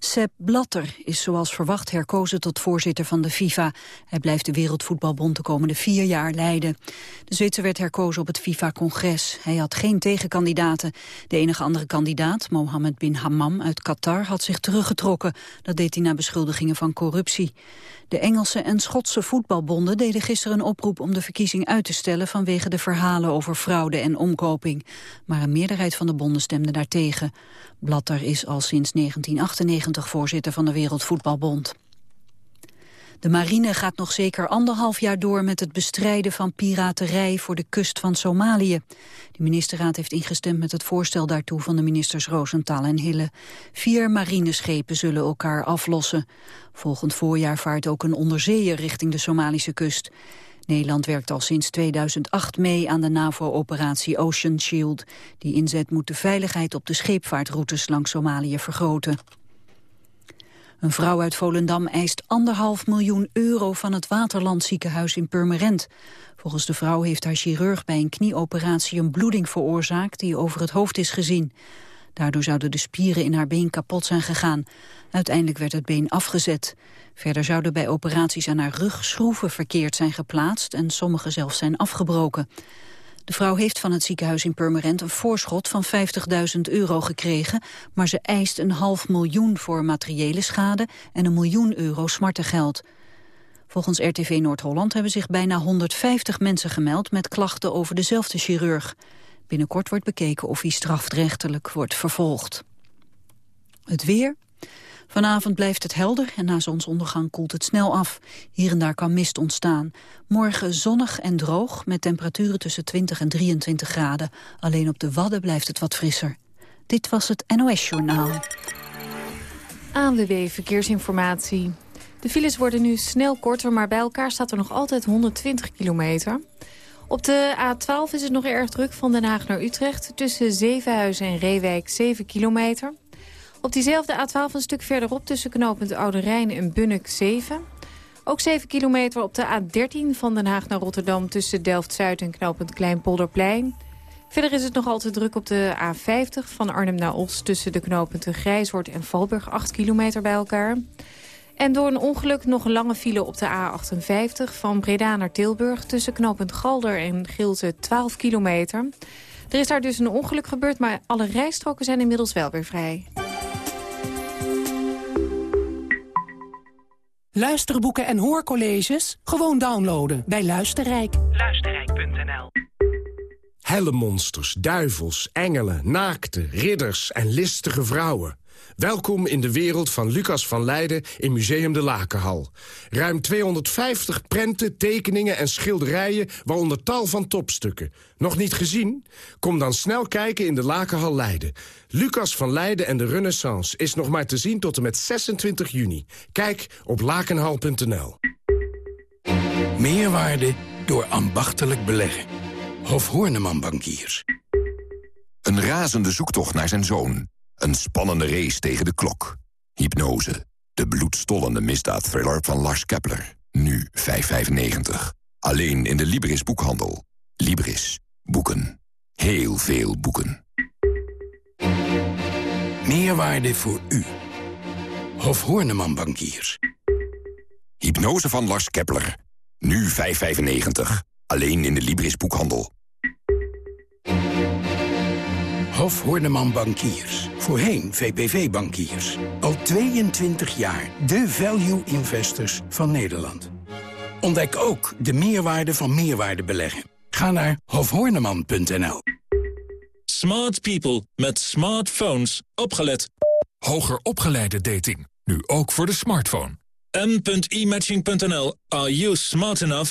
Sepp Blatter is zoals verwacht herkozen tot voorzitter van de FIFA. Hij blijft de Wereldvoetbalbond de komende vier jaar leiden. De Zwitser werd herkozen op het FIFA-congres. Hij had geen tegenkandidaten. De enige andere kandidaat, Mohammed bin Hammam uit Qatar, had zich teruggetrokken. Dat deed hij na beschuldigingen van corruptie. De Engelse en Schotse voetbalbonden deden gisteren een oproep om de verkiezing uit te stellen vanwege de verhalen over fraude en omkoping. Maar een meerderheid van de bonden stemde daartegen. Blatter is al sinds 1998 voorzitter van de Wereldvoetbalbond. De marine gaat nog zeker anderhalf jaar door met het bestrijden van piraterij voor de kust van Somalië. De ministerraad heeft ingestemd met het voorstel daartoe van de ministers Roosentaal en Hille. Vier marineschepen zullen elkaar aflossen. Volgend voorjaar vaart ook een onderzeeër richting de Somalische kust. Nederland werkt al sinds 2008 mee aan de NAVO-operatie Ocean Shield. Die inzet moet de veiligheid op de scheepvaartroutes langs Somalië vergroten. Een vrouw uit Volendam eist anderhalf miljoen euro van het Waterland ziekenhuis in Purmerend. Volgens de vrouw heeft haar chirurg bij een knieoperatie een bloeding veroorzaakt die over het hoofd is gezien. Daardoor zouden de spieren in haar been kapot zijn gegaan. Uiteindelijk werd het been afgezet. Verder zouden bij operaties aan haar rug schroeven verkeerd zijn geplaatst en sommige zelfs zijn afgebroken. De vrouw heeft van het ziekenhuis in Purmerend een voorschot van 50.000 euro gekregen, maar ze eist een half miljoen voor materiële schade en een miljoen euro smartengeld. Volgens RTV Noord-Holland hebben zich bijna 150 mensen gemeld met klachten over dezelfde chirurg. Binnenkort wordt bekeken of hij strafrechtelijk wordt vervolgd. Het weer. Vanavond blijft het helder en na zonsondergang koelt het snel af. Hier en daar kan mist ontstaan. Morgen zonnig en droog met temperaturen tussen 20 en 23 graden. Alleen op de Wadden blijft het wat frisser. Dit was het NOS Journaal. ANWB Verkeersinformatie. De files worden nu snel korter, maar bij elkaar staat er nog altijd 120 kilometer. Op de A12 is het nog erg druk van Den Haag naar Utrecht. Tussen Zevenhuizen en Reewijk 7 kilometer. Op diezelfde A12 een stuk verderop tussen knooppunt Oude Rijn en Bunnik 7. Ook 7 kilometer op de A13 van Den Haag naar Rotterdam... tussen Delft-Zuid en knooppunt Kleinpolderplein. Verder is het nog altijd druk op de A50 van Arnhem naar Os... tussen de knooppunten Grijshoort en Valburg 8 kilometer bij elkaar. En door een ongeluk nog een lange file op de A58 van Breda naar Tilburg... tussen knooppunt Galder en Gilze 12 kilometer. Er is daar dus een ongeluk gebeurd, maar alle rijstroken zijn inmiddels wel weer vrij. Luisterboeken en hoorcolleges? Gewoon downloaden bij Luisterrijk. Luisterrijk.nl Helle monsters, duivels, engelen, naakte, ridders en listige vrouwen. Welkom in de wereld van Lucas van Leiden in Museum de Lakenhal. Ruim 250 prenten, tekeningen en schilderijen, waaronder tal van topstukken. Nog niet gezien? Kom dan snel kijken in de Lakenhal Leiden. Lucas van Leiden en de Renaissance is nog maar te zien tot en met 26 juni. Kijk op lakenhal.nl. Meerwaarde door ambachtelijk beleggen. Hof Horneman Bankiers. Een razende zoektocht naar zijn zoon. Een spannende race tegen de klok. Hypnose. De bloedstollende misdaadthriller van Lars Kepler. Nu 5,95. Alleen in de Libris boekhandel. Libris. Boeken. Heel veel boeken. Meerwaarde voor u. Hof Horneman Bankiers. Hypnose van Lars Kepler. Nu 5,95. Alleen in de Libris boekhandel. Hof Horneman Bankiers. Voorheen VPV Bankiers. Al 22 jaar de value investors van Nederland. Ontdek ook de meerwaarde van meerwaarde beleggen. Ga naar hofhorneman.nl. Smart people met smartphones. Opgelet. Hoger opgeleide dating. Nu ook voor de smartphone. m.imatching.nl. Are you smart enough?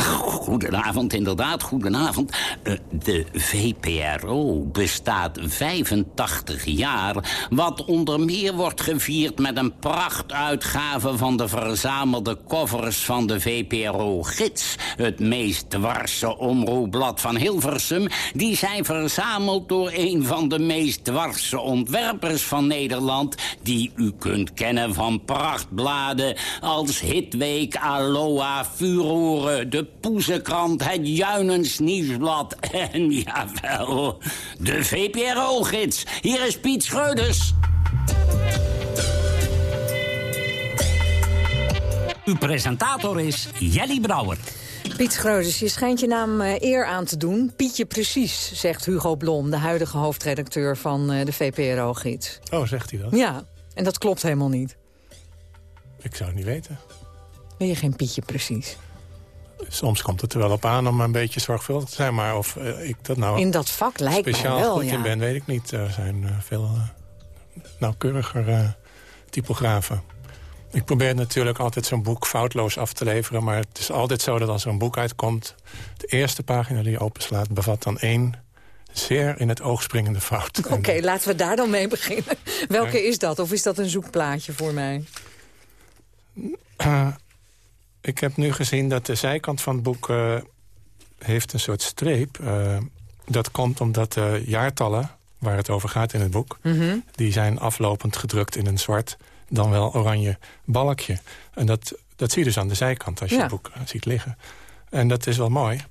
Goedenavond, inderdaad, goedenavond. Uh, de VPRO bestaat 85 jaar... wat onder meer wordt gevierd met een prachtuitgave... van de verzamelde covers van de VPRO-gids... het meest dwarse omroepblad van Hilversum... die zijn verzameld door een van de meest dwarse ontwerpers van Nederland... die u kunt kennen van prachtbladen als Hitweek, Aloha, Furoren... de Poezenkrant, het Juinens Nieuwsblad en jawel, de VPRO-gids. Hier is Piet Schreuders. Uw presentator is Jelly Brouwer. Piet Schreuders, je schijnt je naam uh, eer aan te doen. Pietje precies, zegt Hugo Blom, de huidige hoofdredacteur van uh, de VPRO-gids. Oh, zegt hij dat? Ja, en dat klopt helemaal niet. Ik zou het niet weten. Ben je geen Pietje precies? Soms komt het er wel op aan om een beetje zorgvuldig te zijn. Maar of uh, ik dat nou in dat vak lijkt speciaal mij wel, goed ja. in ben, weet ik niet. Er zijn uh, veel uh, nauwkeuriger typografen. Ik probeer natuurlijk altijd zo'n boek foutloos af te leveren. Maar het is altijd zo dat als er een boek uitkomt... de eerste pagina die je openslaat bevat dan één zeer in het oog springende fout. Oké, okay, laten we daar dan mee beginnen. Welke is dat? Of is dat een zoekplaatje voor mij? Uh, ik heb nu gezien dat de zijkant van het boek uh, heeft een soort streep. Uh, dat komt omdat de jaartallen, waar het over gaat in het boek... Mm -hmm. die zijn aflopend gedrukt in een zwart, dan wel oranje balkje. En dat, dat zie je dus aan de zijkant als je Ja. het boek ziet liggen. En dat is wel mooi.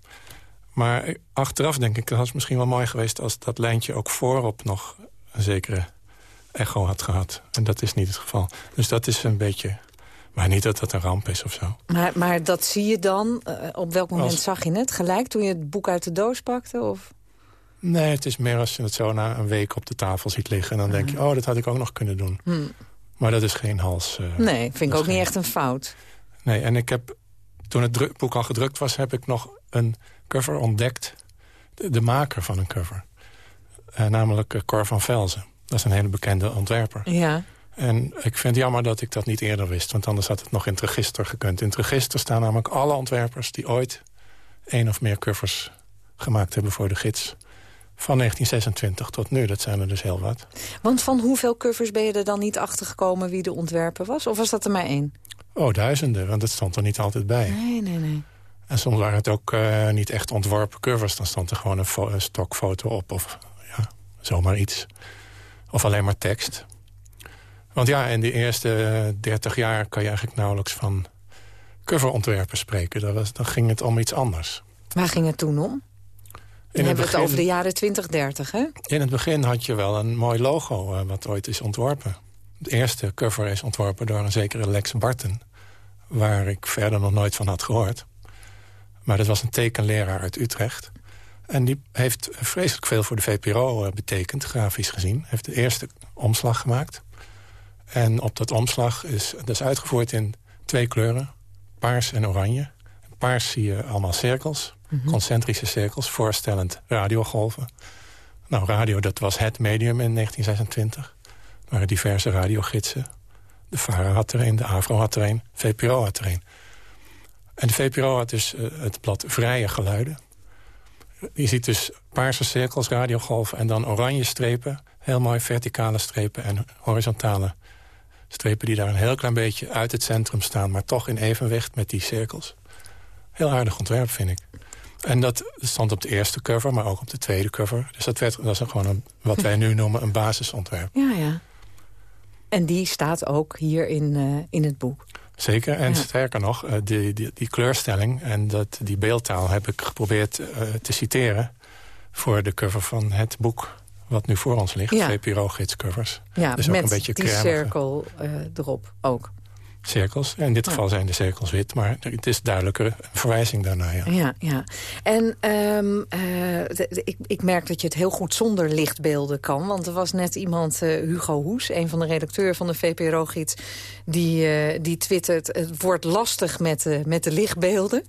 Maar achteraf denk ik, dat was misschien wel mooi geweest... als dat lijntje ook voorop nog een zekere echo had gehad. En dat is niet het geval. Dus dat is een beetje... Maar niet dat dat een ramp is of zo. Maar, maar dat zie je dan, uh, op welk moment Als- zag je het? Gelijk toen je het boek uit de doos pakte? Of? Nee, het is meer als je het zo na een week op de tafel ziet liggen... en dan denk je, oh, dat had ik ook nog kunnen doen. Hm. Maar dat is geen hals... eh, Nee, vind ik ook niet echt een fout. Nee, en ik heb, toen het boek al gedrukt was... heb ik nog een cover ontdekt. De, de maker van een cover. Eh, namelijk eh, Cor van Velzen. Dat is een hele bekende ontwerper. Ja. En ik vind het jammer dat ik dat niet eerder wist. Want anders had het nog in het register gekund. In het register staan namelijk alle ontwerpers... die ooit één of meer covers gemaakt hebben voor de gids. Van 1926 tot nu, dat zijn er dus heel wat. Want van hoeveel covers ben je er dan niet achtergekomen wie de ontwerper was? Of was dat er maar één? Oh, duizenden, want dat stond er niet altijd bij. Nee, nee, nee. En soms waren het ook eh, niet echt ontworpen covers. Dan stond er gewoon een, fo- een stokfoto op of ja, zomaar iets. Of alleen maar tekst. Want ja, in de eerste 30 jaar kan je eigenlijk nauwelijks van coverontwerpen spreken. Dat was, dan ging het om iets anders. Waar ging het toen om? In hebben we het over de jaren 20, 30, hè? In het begin had je wel een mooi logo eh, wat ooit is ontworpen. Het eerste cover is ontworpen door een zekere Lex Barton. Waar ik verder nog nooit van had gehoord. Maar dat was een tekenleraar uit Utrecht. En die heeft vreselijk veel voor de VPRO eh, betekend, grafisch gezien. Heeft de eerste omslag gemaakt. En op dat omslag is, dat is uitgevoerd in twee kleuren. Paars en oranje. Paars zie je allemaal cirkels. Concentrische cirkels, voorstellend radiogolven. Nou, radio, dat was het medium in 1926. Er waren diverse radiogidsen. De VARA had er een, de AVRO had er een, VPRO had er een. En de VPRO had dus eh, het blad Vrije Geluiden. Je ziet dus paarse cirkels, radiogolven en dan oranje strepen. Heel mooi verticale strepen en horizontale strepen... die daar een heel klein beetje uit het centrum staan... maar toch in evenwicht met die cirkels. Heel aardig ontwerp, vind ik. En dat stond op de eerste cover, maar ook op de tweede cover. Dus dat, werd, dat is gewoon een, wat wij nu noemen een basisontwerp. Ja, ja. En die staat ook hier in, eh, in het boek. Zeker, en Ja. sterker nog, eh, die, die, die kleurstelling en dat, die beeldtaal heb ik geprobeerd eh, te citeren... voor de cover van het boek wat nu voor ons ligt, Ja. VPRO-gidscovers. Ja, dus ook met een beetje die cirkel eh, erop ook. cirkels. In dit Ja. geval zijn de cirkels wit, maar het is duidelijker een verwijzing daarnaar. Ja. Ja, ja. En ehm, eh, de- de- ik, ik merk dat je het heel goed zonder lichtbeelden kan. Want er was net iemand, eh, Hugo Hoes, een van de redacteuren van de VPRO-gids... die, die twittert, het wordt lastig met, de met de lichtbeelden.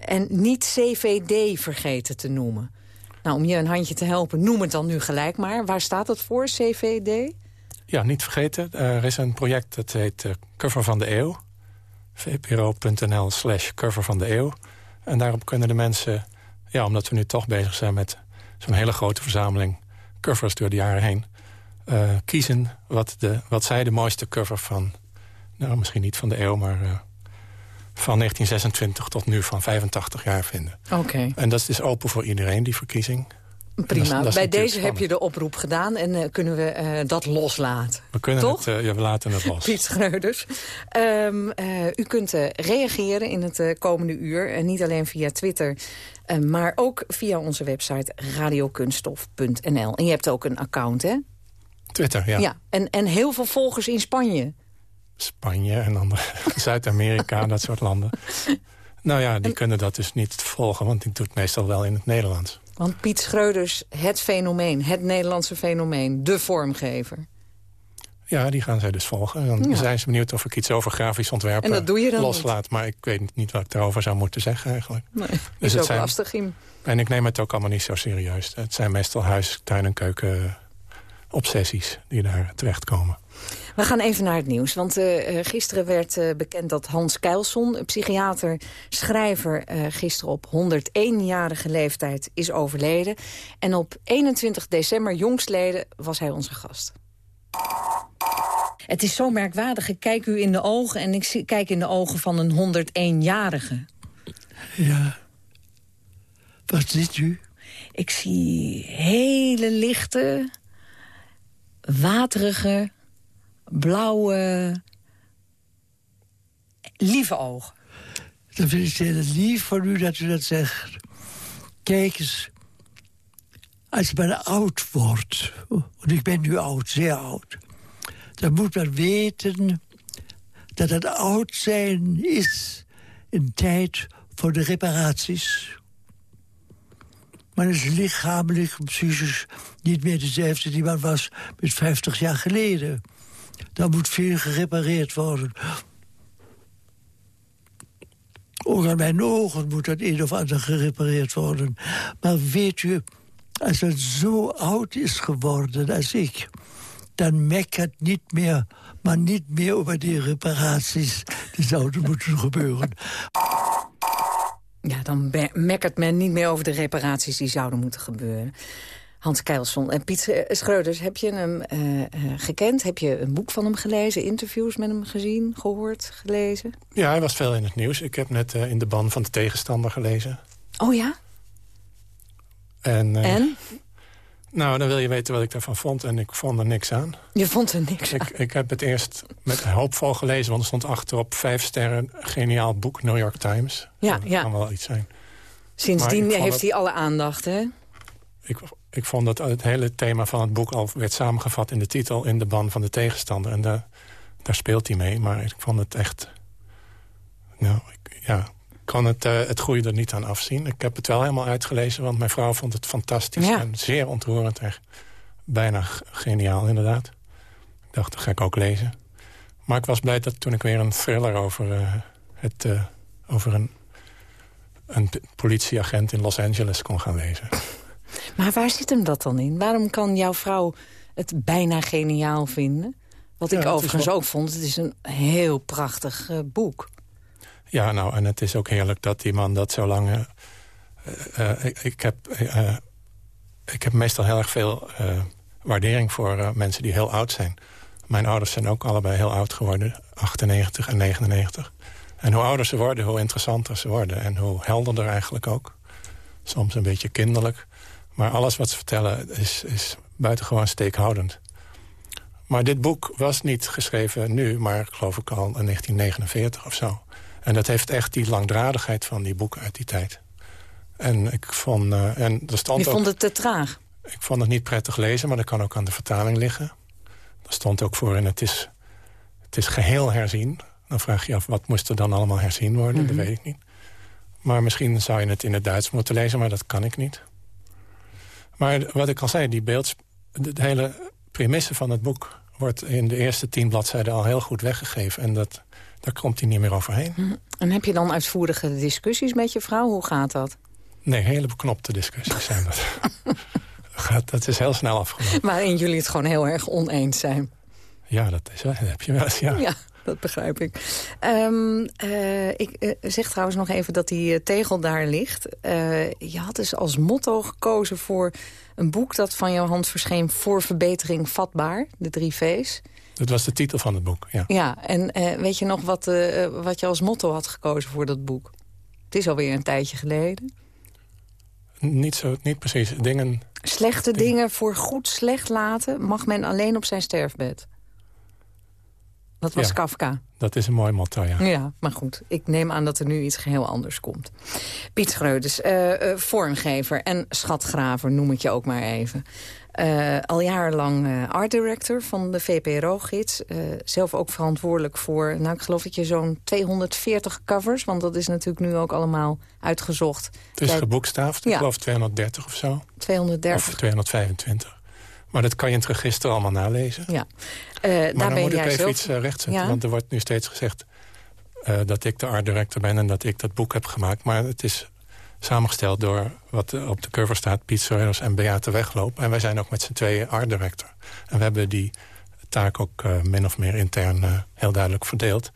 en niet CVD vergeten te noemen. Nou, om je een handje te helpen, noem het dan nu gelijk maar. Waar staat het voor, CVD? Ja, niet vergeten, er is een project dat heet eh, Cover van de Eeuw. vpro.nl slash cover van de eeuw. En daarop kunnen de mensen, ja, omdat we nu toch bezig zijn met zo'n hele grote verzameling covers door de jaren heen, uh, kiezen wat, de, wat zij de mooiste cover van, nou misschien niet van de eeuw, maar uh, van 1926 tot nu van 85 jaar vinden. Oké. En dat is open voor iedereen, die verkiezing. Prima. Bij deze heb je de oproep gedaan en uh, kunnen we uh, dat loslaten. We kunnen Toch? het, uh, ja, we laten het los. Piet Schreuders. Um, u kunt reageren in het komende uur. En niet alleen via Twitter, maar ook via onze website radiokunststof.nl. En je hebt ook een account, hè? Twitter, ja. ja en, en heel veel volgers in Spanje. Spanje en dan Zuid-Amerika, dat soort landen. Nou ja, die en... kunnen dat dus niet volgen, want die doet meestal wel in het Nederlands. Want Piet Schreuders, het fenomeen, het Nederlandse fenomeen, de vormgever. Ja, die gaan zij dus volgen. Dan ja. zijn ze benieuwd of ik iets over grafisch ontwerpen en dat doe je dan loslaat. Niet. Maar ik weet niet wat ik daarover zou moeten zeggen eigenlijk. Nee, dus is het ook zijn, lastig. En ik neem het ook allemaal niet zo serieus. Het zijn meestal huis, tuin en keuken obsessies die daar terechtkomen. We gaan even naar het nieuws. Want uh, gisteren werd uh, bekend dat Hans Keilson, psychiater, schrijver... Uh, gisteren op 101-jarige leeftijd is overleden. En op 21 december, jongstleden, was hij onze gast. Het is zo merkwaardig. Ik kijk u in de ogen en ik zie, kijk in de ogen van een 101-jarige. Ja. Wat ziet u? Ik zie hele lichte, waterige, blauwe, lieve ogen. Dan vind ik het lief van u dat u dat zegt. Kijk eens, als men oud wordt, want ik ben nu oud, zeer oud... dan moet men weten dat het oud zijn is een tijd voor de reparaties. Maar is lichamelijk en psychisch niet meer dezelfde die man was met 50 jaar geleden. Dan moet veel gerepareerd worden. Ook aan mijn ogen moet dat een of ander gerepareerd worden. Maar weet u, als het zo oud is geworden als ik... dan mekkert niet meer, maar niet meer over die reparaties... die zouden moeten gebeuren. Ja, dan mekkert men niet meer over de reparaties die zouden moeten gebeuren. Hans Keilson. En Piet Schreuders, heb je hem uh, uh, gekend? Heb je een boek van hem gelezen? Interviews met hem gezien, gehoord, gelezen? Ja, hij was veel in het nieuws. Ik heb net uh, in de ban van de tegenstander gelezen. Oh ja? En? en? Nou, dan wil je weten wat ik daarvan vond. En ik vond er niks aan. Je vond er niks ik, aan? Ik heb het eerst met hoopvol gelezen. Want er stond achterop vijf sterren. Geniaal boek, New York Times. Ja, dat ja. kan wel iets zijn. Sindsdien heeft het... hij alle aandacht, hè? Ik, ik vond dat het hele thema van het boek al werd samengevat in de titel... in de ban van de tegenstander. En daar, daar speelt hij mee. Maar ik vond het echt... Nou, ik, ja, kan het, uh, het goede er niet aan afzien. Ik heb het wel helemaal uitgelezen, want mijn vrouw vond het fantastisch... Ja. en zeer ontroerend. Echt bijna geniaal, inderdaad. Ik dacht, dat ga ik ook lezen. Maar ik was blij dat toen ik weer een thriller over, uh, het, uh, over een, een politieagent in Los Angeles kon gaan lezen. Maar waar zit hem dat dan in? Waarom kan jouw vrouw het bijna geniaal vinden? Wat ik Ja, overigens wel- ook vond. Het is een heel prachtig eh, boek. Ja, nou, en het is ook heerlijk dat die man dat zo lang... eh, eh, eh, ik, ik, heb, ik heb meestal heel erg veel waardering voor mensen die heel oud zijn. Mijn ouders zijn ook allebei heel oud geworden, 98 en 99. En hoe ouder ze worden, hoe interessanter ze worden. En hoe helderder eigenlijk ook. Soms een beetje kinderlijk. Maar alles wat ze vertellen is, is buitengewoon steekhoudend. Maar dit boek was niet geschreven nu, maar geloof ik al in 1949 of zo. En dat heeft echt die langdradigheid van die boeken uit die tijd. En ik vond... eh, en er stond Je vond het te traag. Ik vond het niet prettig lezen, maar dat kan ook aan de vertaling liggen. Er stond ook voor en het is, het is geheel herzien. Dan vraag je je af, wat moest er dan allemaal herzien worden? Mhm. Dat weet ik niet. Maar misschien zou je het in het Duits moeten lezen, maar dat kan ik niet. Maar wat ik al zei, die beelds, de, hele premisse van het boek... wordt in de eerste tien bladzijden al heel goed weggegeven. En dat, daar komt hij niet meer overheen. Mhm. En heb je dan uitvoerige discussies met je vrouw? Hoe gaat dat? Nee, hele beknopte discussies zijn dat. Gaat- dat is heel snel afgelopen. Waarin jullie het gewoon heel erg oneens zijn. Ja, dat, is, dat heb je wel eens, ja. Ja. dat begrijp ik. Um, uh, ik uh, zeg trouwens nog even dat die tegel daar ligt. je had dus als motto gekozen voor een boek dat van jouw hand verscheen... voor verbetering vatbaar, de drie V's. Dat was de titel van het boek, ja. Ja, en weet je nog wat, wat je als motto had gekozen voor dat boek? Het is alweer een tijdje geleden. Niet, zo, niet precies. Dingen... Slechte dingen voor goed slecht laten... mag men alleen op zijn sterfbed. Dat was Kafka. Dat is een mooi motto, ja. Ja, maar goed. Ik neem aan dat er nu iets geheel anders komt. Piet Schreudes, uh, uh, vormgever en schatgraver, noem ik je ook maar even. Uh, al jarenlang uh, art director van de VPRO-gids. Uh, zelf ook verantwoordelijk voor, nou ik geloof dat je zo'n 240 covers... want dat is natuurlijk nu ook allemaal uitgezocht. Het is geboekstaafd, ik geloof 230 of zo. 230. Of 225. Maar dat kan je in het register allemaal nalezen. Ja. Maar dan moet ik even iets rechtzetten, ja? want er wordt nu steeds gezegd... dat ik de art director ben en dat ik dat boek heb gemaakt. Maar het is samengesteld door wat op de cover staat... Piet Soros en Beate Wegloop. En wij zijn ook met z'n tweeën art director. En we hebben die taak ook uh, min of meer intern uh, heel duidelijk verdeeld.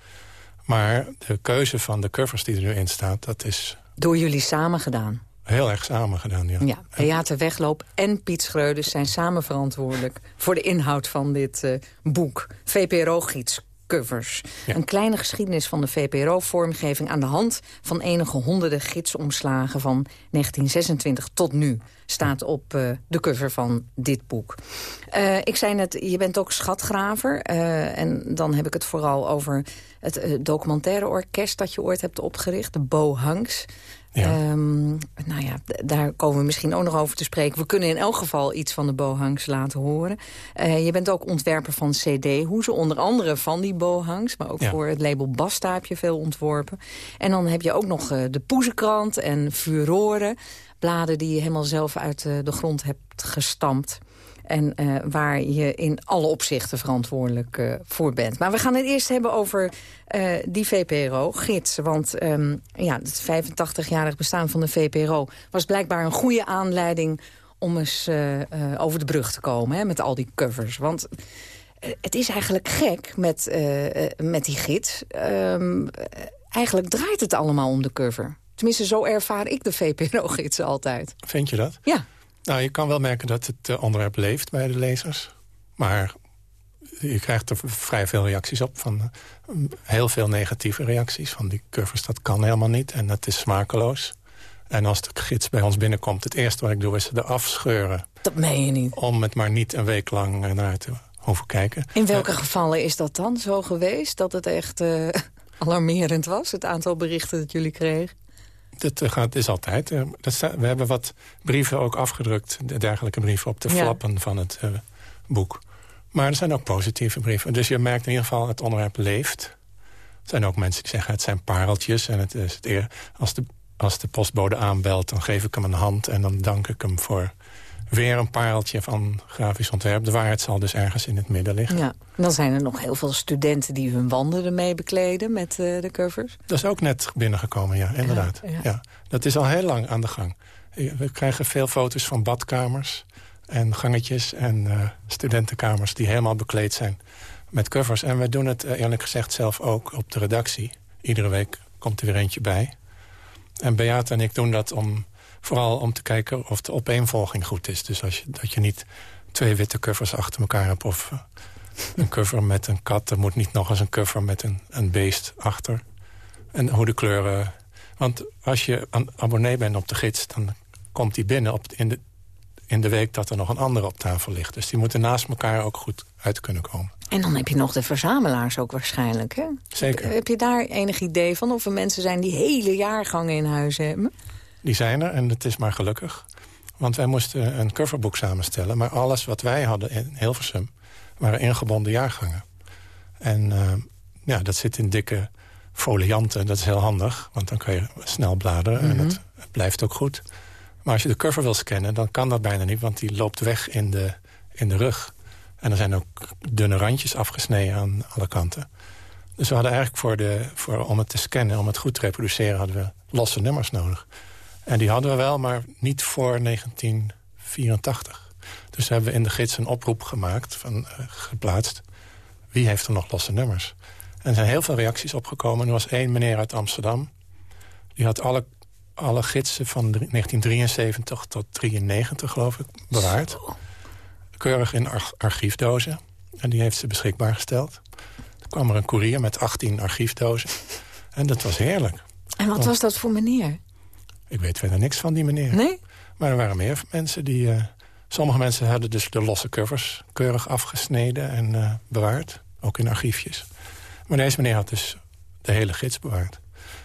Maar de keuze van de covers die er nu in staat, dat is... Door jullie samen gedaan? Heel erg samen gedaan, ja. Ja, Beate Wegloop en Piet Schreuders zijn samen verantwoordelijk... voor de inhoud van dit uh, boek. VPRO-gids, covers. Een kleine geschiedenis van de VPRO-vormgeving... aan de hand van enige honderden gidsomslagen van 1926 tot nu... staat op uh, de cover van dit boek. Uh, ik zei net, je bent ook schatgraver. Uh, en dan heb ik het vooral over het documentaire orkest... dat je ooit hebt opgericht, de Bo Hanks... Ja. Um, nou ja, daar komen we misschien ook nog over te spreken. We kunnen in elk geval iets van de Bohangs laten horen. Uh, je bent ook ontwerper van cd-hoezen, onder andere van die Bohangs. Maar ook ja. voor het label Basta heb je veel ontworpen. En dan heb je ook nog uh, de Poezenkrant en Furoren. Bladen die je helemaal zelf uit uh, de grond hebt gestampt. En uh, waar je in alle opzichten verantwoordelijk uh, voor bent. Maar we gaan het eerst hebben over uh, die VPRO-gids. Want um, ja, het 85-jarig bestaan van de VPRO was blijkbaar een goede aanleiding... om eens over de brug te komen hè, met al die covers. Want het is eigenlijk gek met, met die gids. Um, eigenlijk draait het allemaal om de cover. Tenminste, zo ervaar ik de VPRO-gids altijd. Vind je dat? Ja. Nou, je kan wel merken dat het onderwerp leeft bij de lezers. Maar je krijgt er vrij veel reacties op. Van, heel veel negatieve reacties. Van die covers, dat kan helemaal niet. En dat is smakeloos. En als de gids bij ons binnenkomt... het eerste wat ik doe is ze eraf scheuren. Dat meen je niet. Om het maar niet een week lang naar te hoeven kijken. In welke uh, gevallen is dat dan zo geweest? Dat het echt uh, alarmerend was, het aantal berichten dat jullie kregen? Dat gaat, is altijd. Dat staat, we hebben wat brieven ook afgedrukt, dergelijke brieven, op de ja. flappen van het uh, boek. Maar er zijn ook positieve brieven. Dus je merkt in ieder geval, het onderwerp leeft. Er zijn ook mensen die zeggen, het zijn pareltjes. En het is het eer, als, de, als de postbode aanbelt, dan geef ik hem een hand... en dan dank ik hem voor weer een pareltje van grafisch ontwerp. De waarheid zal dus ergens in het midden liggen. Ja. Dan zijn er nog heel veel studenten die hun wanden ermee bekleden met uh, de covers. Dat is ook net binnengekomen, ja, inderdaad. Ja, ja. ja, Dat is al heel lang aan de gang. We krijgen veel foto's van badkamers en gangetjes en uh, studentenkamers... die helemaal bekleed zijn met covers. En we doen het eerlijk gezegd zelf ook op de redactie. Iedere week komt er weer eentje bij. En Beate en ik doen dat om Vooral om te kijken of de opeenvolging goed is. Dus als je, dat je niet twee witte covers achter elkaar hebt... of uh, een cover met een kat. Er moet niet nog eens een cover met een, een beest achter. En hoe de kleuren... Want als je een abonnee bent op de gids... dan komt die binnen op, in, de, in de week dat er nog een andere op tafel ligt. Dus die moeten naast elkaar ook goed uit kunnen komen. En dan heb je nog de verzamelaars ook waarschijnlijk, hè? Zeker. Heb je daar enig idee van of er mensen zijn die hele jaargangen in huis hebben? Die zijn er en het is maar gelukkig. Want wij moesten een coverboek samenstellen. Maar alles wat wij hadden in Hilversum waren ingebonden jaargangen. En uh, ja, dat zit in dikke folianten. Dat is heel handig, want dan kan je snel bladeren. En het, het, blijft ook goed. Maar als je de cover wil scannen, dan kan dat bijna niet... want die loopt weg in de, in de rug. En er zijn ook dunne randjes afgesneden aan alle kanten. Dus we hadden eigenlijk voor de, voor, om het te scannen, om het goed te reproduceren... hadden we losse nummers nodig. En die hadden we wel, maar niet voor 1984. Dus hebben we in de gids een oproep gemaakt, van, uh, geplaatst. Wie heeft er nog losse nummers? En er zijn heel veel reacties opgekomen. Er was één meneer uit Amsterdam. Die had alle, alle gidsen van 1973 tot 93, geloof ik, bewaard. Keurig in archiefdozen. En die heeft ze beschikbaar gesteld. Toen kwam er een koerier met 18 archiefdozen. En dat was heerlijk. En wat was dat voor meneer? Ik weet verder niks van die meneer. Nee? Maar er waren meer mensen die... Uh, sommige mensen hadden dus de losse covers keurig afgesneden en uh, bewaard. Ook in archiefjes. Maar deze meneer had dus de hele gids bewaard.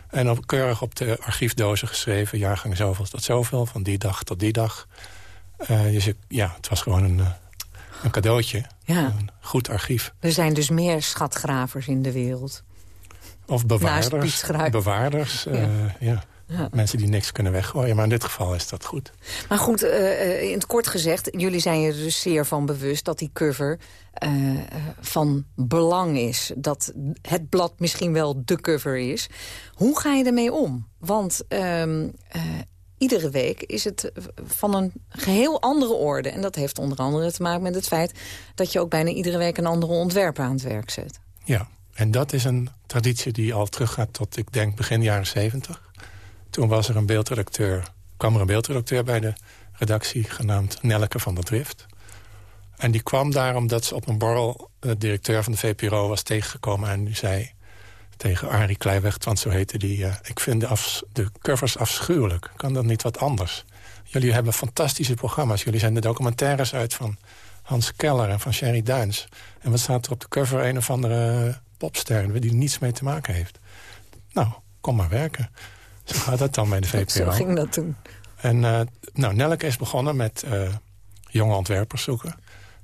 En op, keurig op de archiefdozen geschreven... jaargang zoveel tot zoveel, van die dag tot die dag. Uh, dus ja, het was gewoon een, een cadeautje. Ja. Een goed archief. Er zijn dus meer schatgravers in de wereld. Of bewaarders. Bewaarders, ja. ja. Ja. Mensen die niks kunnen weggooien. Maar in dit geval is dat goed. Maar goed, uh, in het kort gezegd... jullie zijn je er dus zeer van bewust dat die cover uh, van belang is. Dat het blad misschien wel de cover is. Hoe ga je ermee om? Want uh, iedere week is het van een geheel andere orde. En dat heeft onder andere te maken met het feit... dat je ook bijna iedere week een andere ontwerper aan het werk zet. Ja, en dat is een traditie die al teruggaat tot, ik denk, begin jaren zeventig. Toen was er een beeldredacteur, kwam er een beeldredacteur bij de redactie... genaamd Nelke van der Drift. En die kwam daar omdat ze op een borrel... de directeur van de VPRO was tegengekomen en die zei tegen Arie Kleiweg, want zo heette die... Uh, ik vind de, de, covers afschuwelijk. Kan dat niet wat anders? Jullie hebben fantastische programma's. Jullie zijn de documentaires uit van Hans Keller en van Sherry Duins. En wat staat er op de cover? Een of andere popster die niets mee te maken heeft. Nou, kom maar werken. Zo gaat dat dan bij de VPRO. Zo ging dat toen. En uh, nou, Nelke is begonnen met uh, jonge ontwerpers zoeken.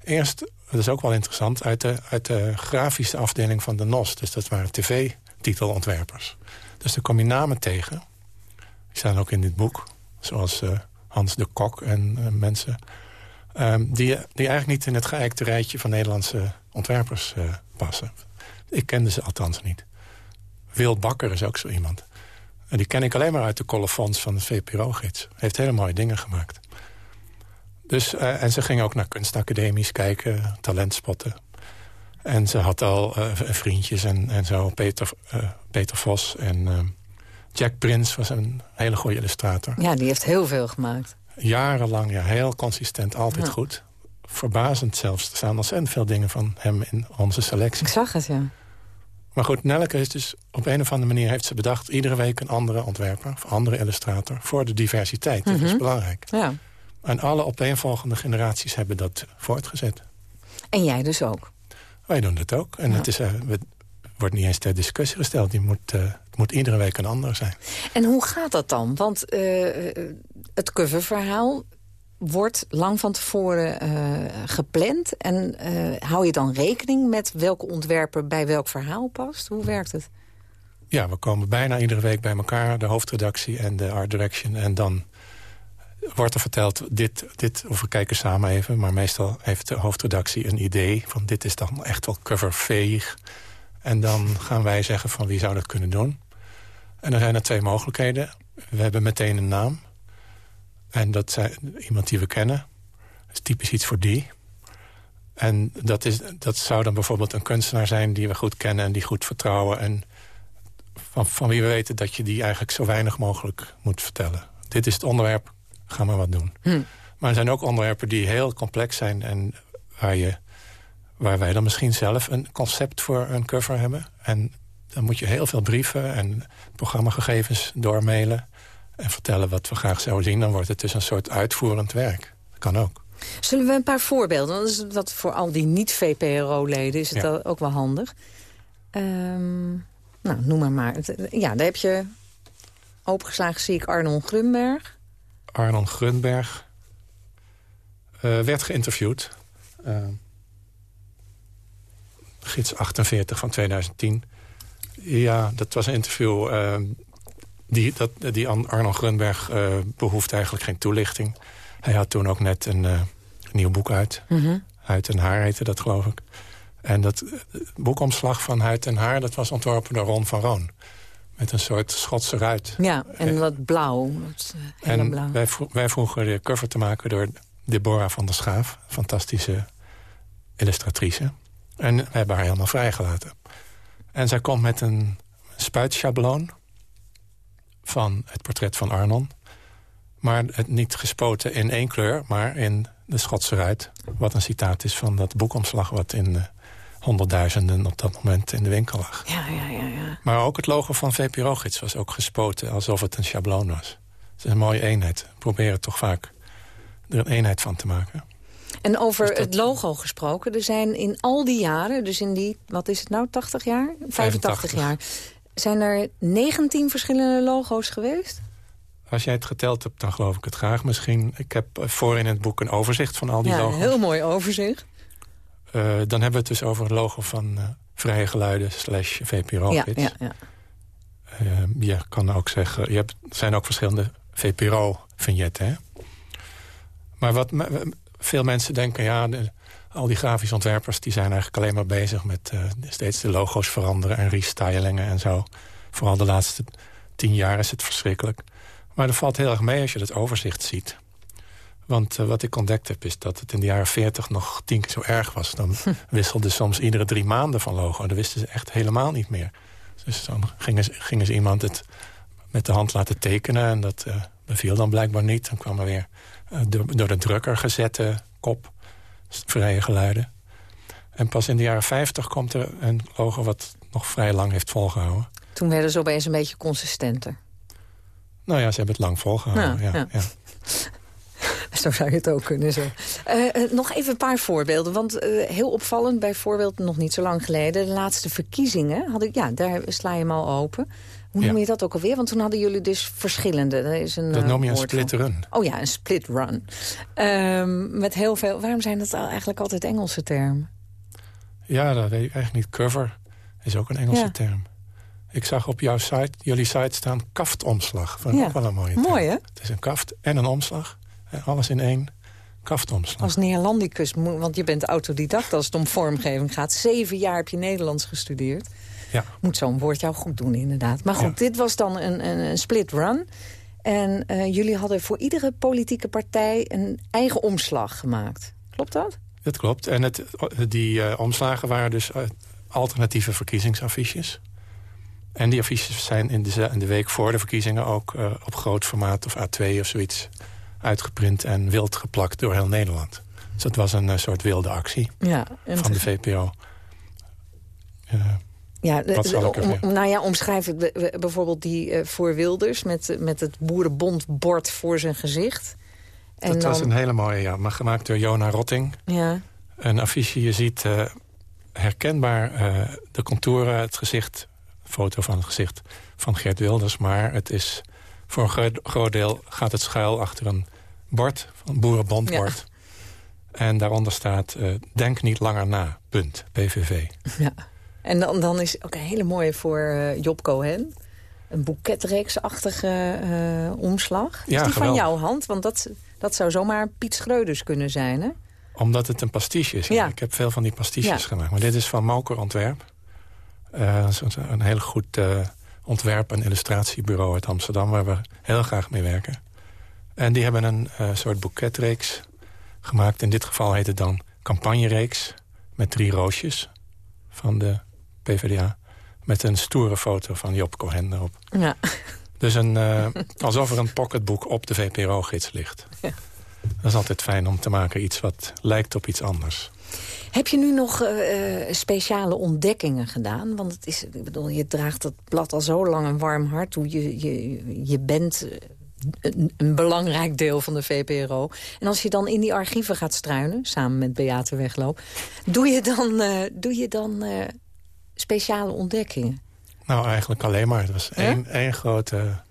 Eerst, dat is ook wel interessant, uit de, uit de grafische afdeling van de NOS. Dus dat waren tv-titelontwerpers. Dus daar kom je namen tegen. Die staan ook in dit boek. Zoals uh, Hans de Kok en mensen. Um, die, die eigenlijk niet in het geëikte rijtje van Nederlandse ontwerpers passen. Ik kende ze althans niet. Wil Bakker is ook zo iemand. En die ken ik alleen maar uit de colofons van de VPRO-gids. Heeft hele mooie dingen gemaakt. Dus, uh, en ze ging ook naar kunstacademies kijken, talentspotten. En ze had al uh, vriendjes en, en zo. Peter, uh, Peter Vos en Jack Prince was een hele goede illustrator. Ja, die heeft heel veel gemaakt. Jarenlang, ja, heel consistent, altijd ja. goed. Verbazend zelfs. Er staan ontzettend veel dingen van hem in onze selectie. Ik zag het, ja. Maar goed, Nelke is dus op een of andere manier heeft ze bedacht... iedere week een andere ontwerper of andere illustrator... voor de diversiteit. Dat is belangrijk. Ja. En alle opeenvolgende generaties hebben dat voortgezet. En jij dus ook? Wij doen dat ook. En het, is, uh, het wordt niet eens ter discussie gesteld. Die moet, uh, het moet iedere week een ander zijn. En hoe gaat dat dan? Want uh, het coververhaal wordt lang van tevoren uh, gepland. En uh, hou je dan rekening met welke ontwerper bij welk verhaal past? Hoe werkt het? Ja, we komen bijna iedere week bij elkaar, de hoofdredactie en de art direction. En dan wordt er verteld, dit, dit, of we kijken samen even... maar meestal heeft de hoofdredactie een idee van dit is dan echt wel coverveeg. En dan gaan wij zeggen van wie zou dat kunnen doen. En dan zijn er twee mogelijkheden. We hebben meteen een naam. En dat is iemand die we kennen. Dat is typisch iets voor die. En dat, is, dat zou dan bijvoorbeeld een kunstenaar zijn die we goed kennen... en die goed vertrouwen. En van, van wie we weten dat je die eigenlijk zo weinig mogelijk moet vertellen. Dit is het onderwerp, ga maar wat doen. Hm. Maar er zijn ook onderwerpen die heel complex zijn... en waar, je, waar wij dan misschien zelf een concept voor een cover hebben. En dan moet je heel veel brieven en programmagegevens doormailen en vertellen wat we graag zouden zien... dan wordt het dus een soort uitvoerend werk. Dat kan ook. Zullen we een paar voorbeelden? Dan is dat voor al die niet-VPRO-leden is het ja. ook wel handig. Um, nou, noem maar maar. Ja, daar heb je opengeslagen, zie ik, Arnon Grunberg. Arnon Grunberg uh, werd geïnterviewd. Uh, gids 48 van 2010. Ja, dat was een interview... Uh, die, dat, die Arno Grunberg uh, behoeft eigenlijk geen toelichting. Hij had toen ook net een, uh, een nieuw boek uit. Mm -hmm. Huid en Haar heette dat, geloof ik. En dat boekomslag van Huid en Haar... dat was ontworpen door Ron van Roon. Met een soort Schotse ruit. Ja, en wat blauw. En blauw. Wij, wij vroegen de cover te maken door Deborah van der Schaaf. Fantastische illustratrice. En we hebben haar helemaal vrijgelaten. En zij komt met een spuitschabloon van het portret van Arnon. Maar het niet gespoten in één kleur, maar in de Schotse ruit. Wat een citaat is van dat boekomslag wat in honderdduizenden op dat moment in de winkel lag. Ja, ja, ja, ja. Maar ook het logo van VPRO-gids was ook gespoten alsof het een schabloon was. Het is een mooie eenheid. We proberen toch vaak er een eenheid van te maken. En over het logo gesproken. Er zijn in al die jaren, dus in die, wat is het nou, 80 jaar? 85 jaar. Zijn er 19 verschillende logo's geweest? Als jij het geteld hebt, dan geloof ik het graag. Misschien, ik heb voor in het boek een overzicht van al die ja, logo's. een heel mooi overzicht. Uh, dan hebben we het dus over het logo van uh, Vrije Geluiden slash VPRO. Ja, ja, ja. Uh, je kan ook zeggen, je hebt, er zijn ook verschillende VPRO-vignetten. Maar wat veel mensen denken, ja, de, al die grafisch ontwerpers... die zijn eigenlijk alleen maar bezig met uh, steeds de logo's veranderen... en restylingen en zo. Vooral de laatste tien jaar is het verschrikkelijk. Maar dat valt heel erg mee als je het overzicht ziet. Want uh, wat ik ontdekt heb is dat het in de jaren 40 nog tien keer zo erg was. Dan wisselde soms iedere drie maanden van logo. Dat wisten ze echt helemaal niet meer. Dus dan gingen ze, gingen ze iemand het met de hand laten tekenen... en dat uh, beviel dan blijkbaar niet. Dan kwam er weer door, door de drukker gezette kop vrije geluiden. En pas in de jaren 50 komt er een logo wat nog vrij lang heeft volgehouden. Toen werden ze opeens een beetje consistenter. Nou ja, ze hebben het lang volgehouden. Ja, ja. ja. Zo zou je het ook kunnen zeggen. Uh, uh, nog even een paar voorbeelden. Want uh, heel opvallend, bijvoorbeeld nog niet zo lang geleden... de laatste verkiezingen, had ik, ja, daar sla je hem al open. Hoe noem je dat ook alweer? Want toen hadden jullie dus verschillende. Dat, is een, dat noem je een split run. Oh ja, een split run. Um, met heel veel... Waarom zijn dat eigenlijk altijd Engelse termen? Ja, dat weet ik eigenlijk niet. Cover is ook een Engelse ja. term. Ik zag op jouw site, jullie site staan kaftomslag. Vond ik ja. ook wel een mooie Mooi, term. hè? Het is een kaft en een omslag. Alles in één kaftomslag. Als Neerlandicus, want je bent autodidact als het om vormgeving gaat. Zeven jaar heb je Nederlands gestudeerd. Ja. Moet zo'n woord jou goed doen, inderdaad. Maar goed, ja. dit was dan een, een, een, split run. En uh, jullie hadden voor iedere politieke partij een eigen omslag gemaakt. Klopt dat? Dat klopt. En het, die uh, omslagen waren dus uh, alternatieve verkiezingsaffiches. En die affiches zijn in de, in de week voor de verkiezingen ook op groot formaat of A2 of zoiets uitgeprint en wild geplakt door heel Nederland. Dus dat was een soort wilde actie ja, van de VPO. Ja, om, nou ja, omschrijf ik bijvoorbeeld die uh, voor Wilders... met, met het boerenbondbord voor zijn gezicht. En dat dan... was een hele mooie, ja. Maar gemaakt door Jona Rotting. Ja. Een affiche, je ziet uh, herkenbaar uh, de contouren, het gezicht... foto van het gezicht van Geert Wilders. Maar het is voor een groot, groot deel gaat het schuil achter een bord, een boerenbondbord. Ja. En daaronder staat, denk niet langer na, punt, PVV. Ja. En dan, dan is ook een hele mooie voor uh, Job Cohen. Een boeketreeksachtige uh, omslag. Is die geweldig. van jouw hand? Want dat, dat zou zomaar Piet Schreuders kunnen zijn, hè? Omdat het een pastiche is. Ja. Ik heb veel van die pastiches Ja. gemaakt. Maar dit is van Moker Ontwerp. Uh, is een- een heel goed uh, ontwerp- en illustratiebureau uit Amsterdam... waar we heel graag mee werken. En die hebben een uh, soort boeketreeks gemaakt. In dit geval heet het dan campagnereeks... met drie roosjes van de PvdA. Met een stoere foto van Job Cohen erop. Ja. Dus een, uh, alsof er een pocketboek op de VPRO-gids ligt. Ja. Dat is altijd fijn om te maken iets wat lijkt op iets anders. Heb je nu nog uh, speciale ontdekkingen gedaan? Want het is, ik bedoel, je draagt dat blad al zo lang een warm hart toe. Je, je, je bent een, een, belangrijk deel van de VPRO. En als je dan in die archieven gaat struinen, samen met Beate Wegloop... doe je dan, uh, doe je dan speciale ontdekkingen? Nou, eigenlijk alleen maar. Het was één, één grote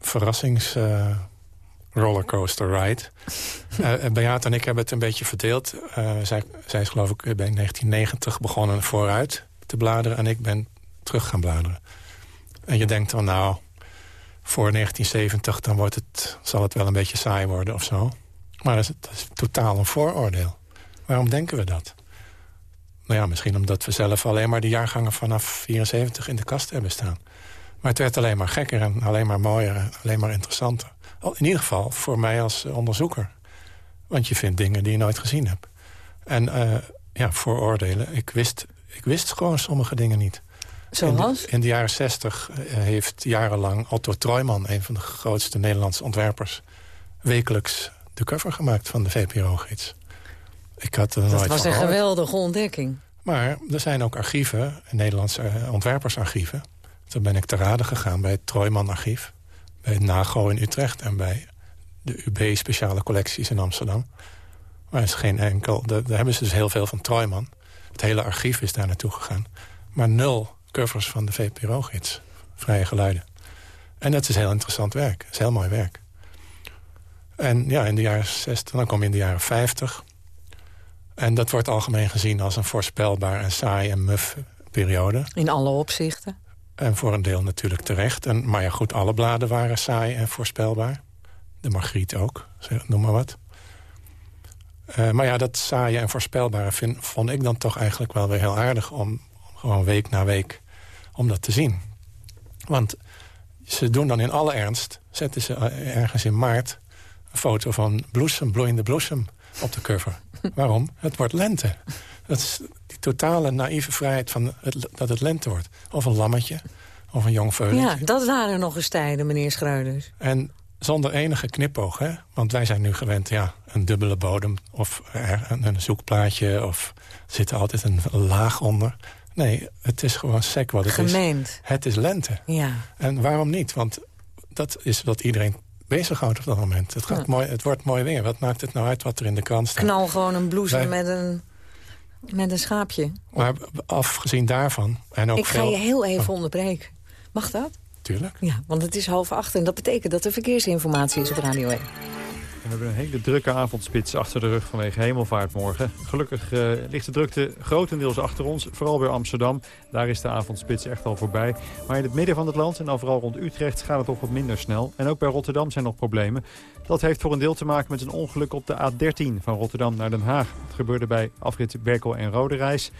verrassings rollercoaster ride. uh, Beate en ik hebben het een beetje verdeeld. Uh, zij, zij is geloof ik bij 1990 begonnen vooruit te bladeren... en ik ben terug gaan bladeren. En je denkt dan, nou, voor 1970 dan wordt het, zal het wel een beetje saai worden of zo. Maar dat is, dat is totaal een vooroordeel. Waarom denken we dat? Nou ja, misschien omdat we zelf alleen maar de jaargangen vanaf 74 in de kast hebben staan. Maar het werd alleen maar gekker en alleen maar mooier en alleen maar interessanter. In ieder geval voor mij als onderzoeker. Want je vindt dingen die je nooit gezien hebt. En uh, ja, vooroordelen. Ik wist, ik wist gewoon sommige dingen niet. Zoals? In de, in de jaren zestig eh, heeft jarenlang Otto Treumann... een van de grootste Nederlandse ontwerpers... wekelijks de cover gemaakt van de VPRO-gids. Ik had er dat was een geweldige ontdekking. Maar er zijn ook archieven, Nederlandse eh, ontwerpersarchieven. Toen ben ik te raden gegaan bij het Treumann-archief... bij het NAGO in Utrecht en bij de UB Speciale Collecties in Amsterdam. Maar is geen enkel... Daar, hebben ze dus heel veel van Treumann. Het hele archief is daar naartoe gegaan. Maar nul covers van de VPRO-gids. Vrije geluiden. En dat is heel interessant werk. Dat is heel mooi werk. En ja, in de jaren 60, dan kom je in de jaren 50. En dat wordt algemeen gezien als een voorspelbaar en saai en muf periode. In alle opzichten. En voor een deel natuurlijk terecht. En, maar ja, goed, alle bladen waren saai en voorspelbaar. De Margriet ook, noem maar wat. Uh, maar ja, dat saaie en voorspelbare vind, vond ik dan toch eigenlijk wel weer heel aardig... om gewoon week na week om dat te zien. Want ze doen dan in alle ernst... zetten ze eh, ergens in maart een foto van bloesem, bloeiende bloesem op de cover. Waarom? Het wordt lente. Dat is die totale naïeve vrijheid van het, dat het lente wordt. Of een lammetje, of een jong veulentje. Ja, dat waren nog eens tijden, meneer Schruiders. En zonder enige knipoog, hè? Want wij zijn nu gewend, ja, een dubbele bodem... of een zoekplaatje, of zit er altijd een laag onder. Nee, het is gewoon sec wat het Gemeend. is. Het is lente. Ja. En waarom niet? Want dat is wat iedereen bezighoudt op dat moment. Het, gaat mooi, het wordt mooi weer. Wat maakt het nou uit wat er in de krant staat? Knal gewoon een blouse met, een, met een schaapje. Maar afgezien daarvan... En ook Ik ga je heel even onderbreken. Mag dat? Tuurlijk. Ja, want het is half acht en dat betekent dat er verkeersinformatie is op Radio 1. We hebben een hele drukke avondspits achter de rug vanwege hemelvaart morgen. Gelukkig uh, ligt de drukte grotendeels achter ons, vooral bij Amsterdam. Daar is de avondspits echt al voorbij. Maar in het midden van het land en dan vooral rond Utrecht gaat het toch wat minder snel. En ook bij Rotterdam zijn nog problemen. Dat heeft voor een deel te maken met een ongeluk op de A13 van Rotterdam naar Den Haag. Het gebeurde bij afrit Berkel en Roderijs.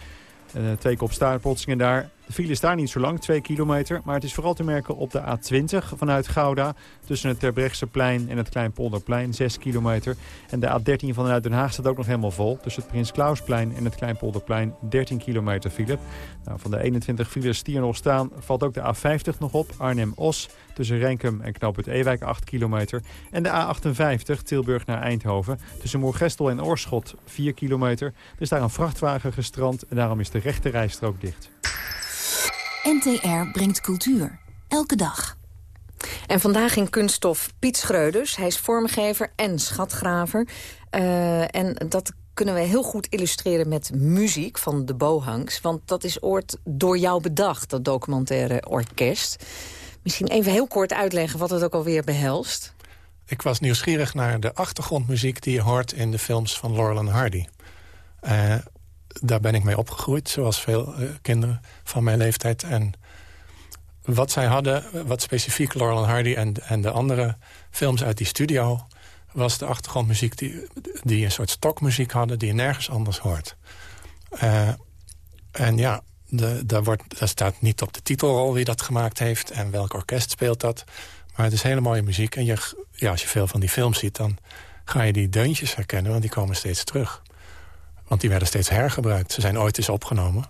Uh, twee kopstaartbotsingen daar. De file is daar niet zo lang, 2 kilometer. Maar het is vooral te merken op de A20 vanuit Gouda. Tussen het Terbrechtseplein en het Kleinpolderplein, 6 kilometer. En de A13 vanuit Den Haag staat ook nog helemaal vol. Tussen het Prins Klausplein en het Kleinpolderplein, 13 kilometer file. Nou, van de 21 files die er nog staan, valt ook de A50 nog op. Arnhem-Os, tussen Renkum en Knoop het Ewijk, 8 kilometer. En de A58, Tilburg naar Eindhoven. Tussen Moergestel en Oorschot, 4 kilometer. Er is daar een vrachtwagen gestrand en daarom is de rechte rijstrook dicht. NTR brengt cultuur. Elke dag. En vandaag in Kunststof Piet Schreuders. Hij is vormgever en schatgraver. Uh, en dat kunnen we heel goed illustreren met muziek van de Bohangs. Want dat is ooit door jou bedacht, dat documentaire orkest. Misschien even heel kort uitleggen wat het ook alweer behelst. Ik was nieuwsgierig naar de achtergrondmuziek die je hoort in de films van Laurel en Hardy. Uh, daar ben ik mee opgegroeid, zoals veel uh, kinderen van mijn leeftijd. En wat zij hadden, wat specifiek Laurel en Hardy en, en de andere films uit die studio... was de achtergrondmuziek die, die een soort stokmuziek hadden... die je nergens anders hoort. Uh, en ja, daar, wordt, daar staat niet op de titelrol wie dat gemaakt heeft... en welk orkest speelt dat. Maar het is hele mooie muziek. En je, ja, als je veel van die films ziet, dan ga je die deuntjes herkennen... want die komen steeds terug. Want die werden steeds hergebruikt. Ze zijn ooit eens opgenomen.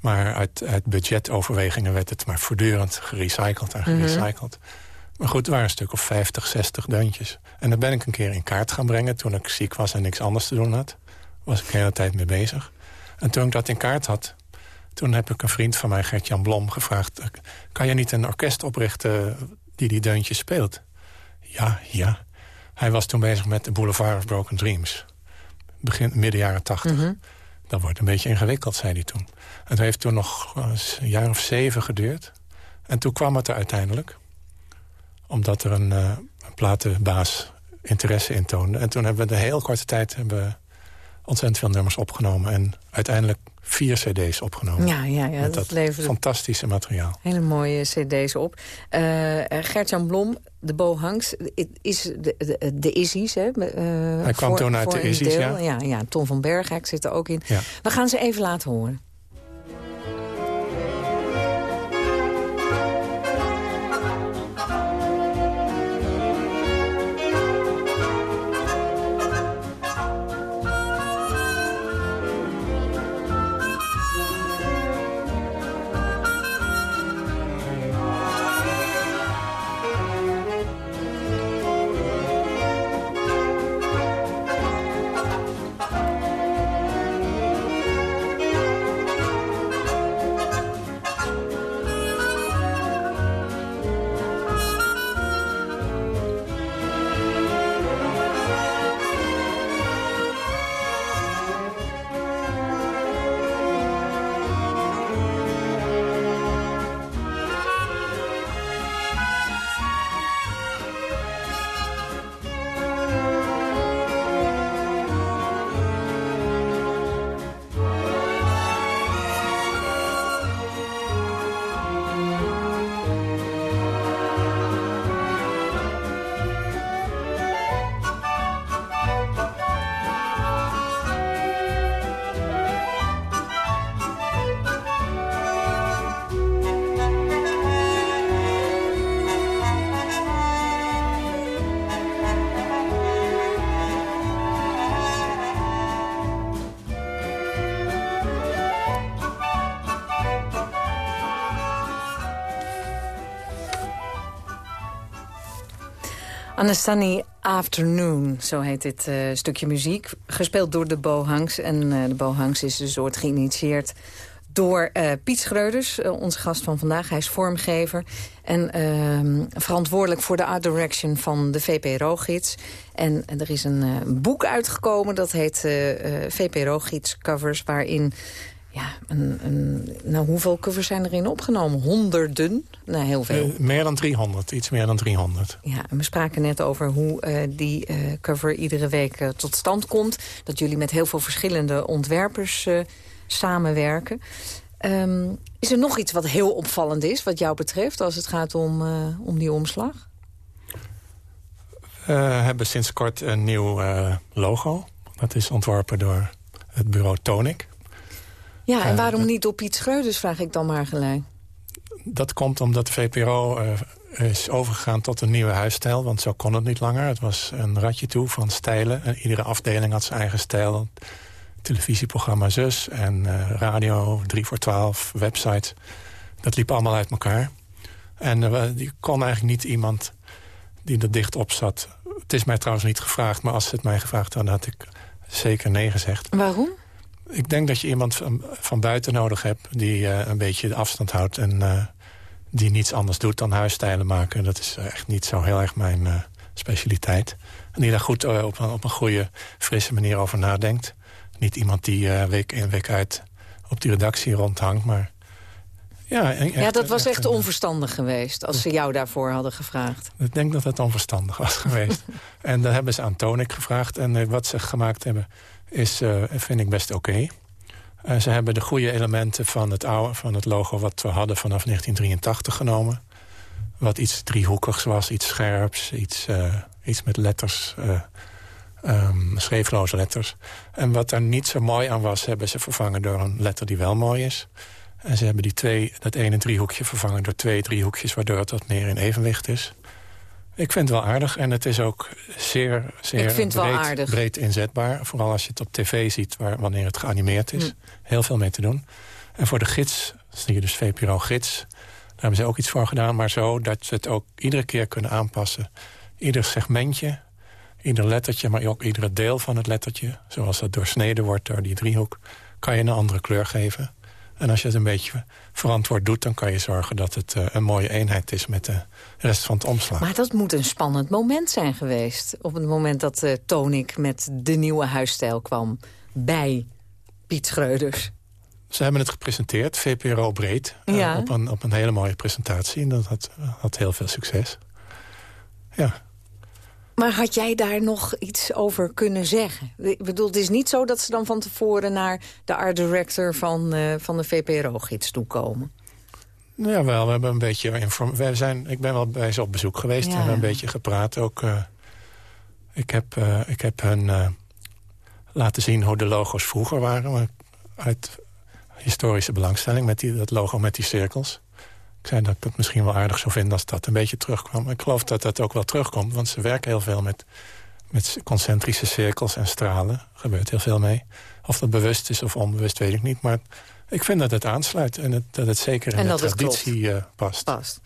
Maar uit, uit budgetoverwegingen werd het maar voortdurend gerecycled en mhm. gerecycled. Maar goed, er waren een stuk of 50, 60 deuntjes. En dan ben ik een keer in kaart gaan brengen toen ik ziek was en niks anders te doen had. Was ik de hele tijd mee bezig. En toen ik dat in kaart had, toen heb ik een vriend van mij, Gert-Jan Blom, gevraagd... kan je niet een orkest oprichten die die deuntjes speelt? Ja, ja. Hij was toen bezig met de Boulevard of Broken Dreams begin, midden jaren tachtig. Mm Dat wordt een beetje ingewikkeld, zei hij toen. Het heeft toen nog een jaar of zeven geduurd. En toen kwam het er uiteindelijk. Omdat er een, uh, een platenbaas interesse in toonde. En toen hebben we de heel korte tijd hebben ontzettend veel nummers opgenomen. En uiteindelijk vier cd's opgenomen. Ja, ja, ja. dat, leverde fantastische materiaal. Hele mooie cd's op. Uh, Gert-Jan Blom, de Bohangs, is de, de, de Izzy's. Hè? Uh, Hij kwam toen uit de Izzy's, ja. ja. Ja, Tom van Berghek zit er ook in. Ja. We gaan ze even laten horen. On Sunny Afternoon, zo heet dit uh, stukje muziek. Gespeeld door de Bohangs. En uh, de Bohangs is een soort geïnitieerd door uh, Piet Schreuders, onze gast van vandaag. Hij is vormgever en ehm, verantwoordelijk voor de art direction van de VPRO-gids. En, en, er is een boek uitgekomen, dat heet VPRO-gids Covers... waarin ja, een, een, nou, hoeveel covers zijn erin opgenomen? Honderden? Nou, heel veel. Uh, meer dan 300, iets meer dan 300. Ja, we spraken net over hoe uh, die uh, cover iedere week tot stand komt. Dat jullie met heel veel verschillende ontwerpers samenwerken. Um, is er nog iets wat heel opvallend is, wat jou betreft... als het gaat om, om die omslag? We hebben sinds kort een nieuw logo. Dat is ontworpen door het bureau Tonic. Ja, en waarom niet op Piet Schreuders, vraag ik dan maar gelijk. Dat komt omdat de VPRO uh, is overgegaan tot een nieuwe huisstijl. Want zo kon het niet langer. Het was een ratje toe van stijlen. En iedere afdeling had zijn eigen stijl. Televisieprogramma Zus en uh, radio, 3 voor 12, website. Dat liep allemaal uit elkaar. En uh, die kon eigenlijk niet iemand die er dicht op zat. Het is mij trouwens niet gevraagd, maar als ze het mij gevraagd hadden... had ik zeker nee gezegd. Waarom? Ik denk dat je iemand van, van buiten nodig hebt... die uh, een beetje de afstand houdt en uh, die niets anders doet dan huisstijlen maken. Dat is echt niet zo heel erg mijn uh, specialiteit. En die daar goed op, een, op een goede, frisse manier over nadenkt. Niet iemand die week in, week uit op die redactie rondhangt, maar... Ja, echt, ja, dat was echt onverstandig geweest als ze jou daarvoor hadden gevraagd. Ik denk dat het onverstandig was geweest. en dan hebben ze aan Tonik gevraagd. En wat ze gemaakt hebben is, uh, vind ik best oké. Uh, ze hebben de goede elementen van het, oude, van het logo wat we hadden vanaf 1983 genomen. Wat iets driehoekigs was, iets scherps, iets, uh, iets met letters, um, schreefloze letters. En wat daar niet zo mooi aan was, hebben ze vervangen door een letter die wel mooi is. En ze hebben die twee, dat ene driehoekje vervangen door twee driehoekjes... waardoor het wat meer in evenwicht is. Ik vind het wel aardig en het is ook zeer, zeer breed, breed, inzetbaar. Vooral als je het op tv ziet waar, wanneer het geanimeerd is. Hm. Heel veel mee te doen. En voor de gids, zie je dus VPRO Gids... daar hebben ze ook iets voor gedaan, maar zo dat ze het ook iedere keer kunnen aanpassen. Ieder segmentje, ieder lettertje, maar ook iedere deel van het lettertje... zoals dat doorsneden wordt door die driehoek... kan je een andere kleur geven. En als je het een beetje verantwoord doet... dan kan je zorgen dat het uh, een mooie eenheid is met de rest van het omslag. Maar dat moet een spannend moment zijn geweest. Op het moment dat uh, Tonik met de nieuwe huisstijl kwam bij Piet Schreuders. Ze hebben het gepresenteerd, VPRO breed, uh, ja. op, een, op een hele mooie presentatie. En dat had, had heel veel succes. Ja. Maar had jij daar nog iets over kunnen zeggen? Ik bedoel, het is niet zo dat ze dan van tevoren... naar de art director van, uh, van de VPRO-gids toekomen. Ja, wel. We hebben een beetje... We zijn, ik ben wel bij ze op bezoek geweest ja. en hebben een beetje gepraat. Ook, uh, ik, heb, uh, ik heb hun laten zien hoe de logo's vroeger waren. Uit historische belangstelling met die, dat logo met die cirkels. Ik zei dat ik het misschien wel aardig zou vinden als dat een beetje terugkwam. Ik geloof dat dat ook wel terugkomt, want ze werken heel veel met, met concentrische cirkels en stralen. Er gebeurt heel veel mee. Of dat bewust is of onbewust, weet ik niet. Maar ik vind dat het aansluit en het, dat het zeker in de traditie uh, past. past.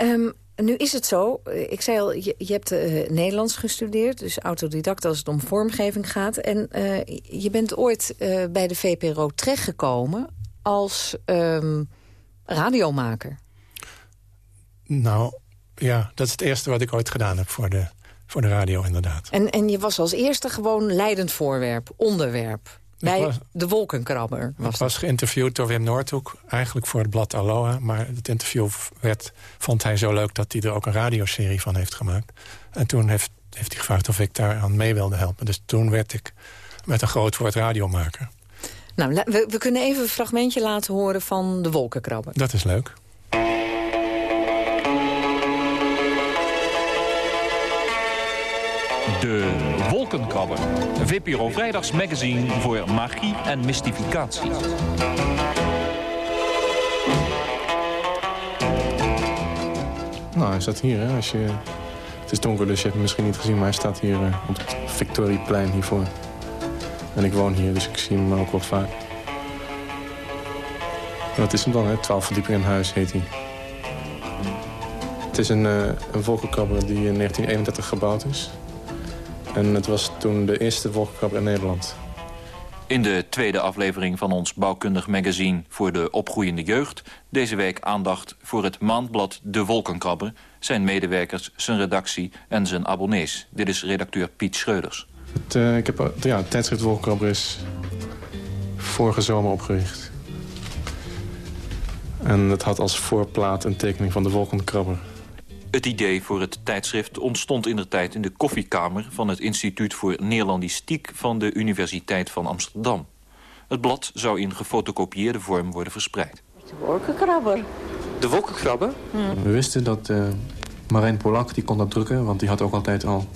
Um, nu is het zo, ik zei al, je, je hebt uh, Nederlands gestudeerd... dus autodidact als het om vormgeving gaat. En uh, je bent ooit bij de VPRO terechtgekomen als um, radiomaker. Nou, ja, dat is het eerste wat ik ooit gedaan heb voor de, voor de radio, inderdaad. En, en je was als eerste gewoon leidend voorwerp, onderwerp. Bij was, de wolkenkrabber. Was ik was geïnterviewd door Wim Noordhoek, eigenlijk voor het blad Aloha. Maar het interview werd, vond hij zo leuk dat hij er ook een radioserie van heeft gemaakt. En toen heeft, heeft hij gevraagd of ik daar aan mee wilde helpen. Dus toen werd ik met een groot woord radiomaker. Nou, we, we kunnen even een fragmentje laten horen van de wolkenkrabber. Dat is leuk. De Wolkenkrabber. VPRO Vrijdagsmagazine voor magie en mystificatie. Nou, hij staat hier. Hè. Als je... Het is donker, dus je hebt hem misschien niet gezien... maar hij staat hier uh, op het Victorieplein hiervoor. En ik woon hier, dus ik zie hem ook wel vaak. Dat is hem dan, hè? 12 verdiepingen in huis heet hij. Het is een, uh, een wolkenkrabber die in 1931 gebouwd is. En het was toen de eerste wolkenkrabber in Nederland. In de tweede aflevering van ons bouwkundig magazine voor de opgroeiende jeugd... deze week aandacht voor het maandblad De Wolkenkrabber... zijn medewerkers, zijn redactie en zijn abonnees. Dit is redacteur Piet Schreuders. Het, uh, ik heb, ja, het tijdschrift Wolkenkrabber is vorige zomer opgericht. En het had als voorplaat een tekening van de wolkenkrabber. Het idee voor het tijdschrift ontstond in de tijd in de koffiekamer... van het Instituut voor Neerlandistiek van de Universiteit van Amsterdam. Het blad zou in gefotocopieerde vorm worden verspreid. De wolkenkrabber. De wolkenkrabber? Hmm. We wisten dat uh, Marijn Polak die kon dat drukken... want die had ook altijd al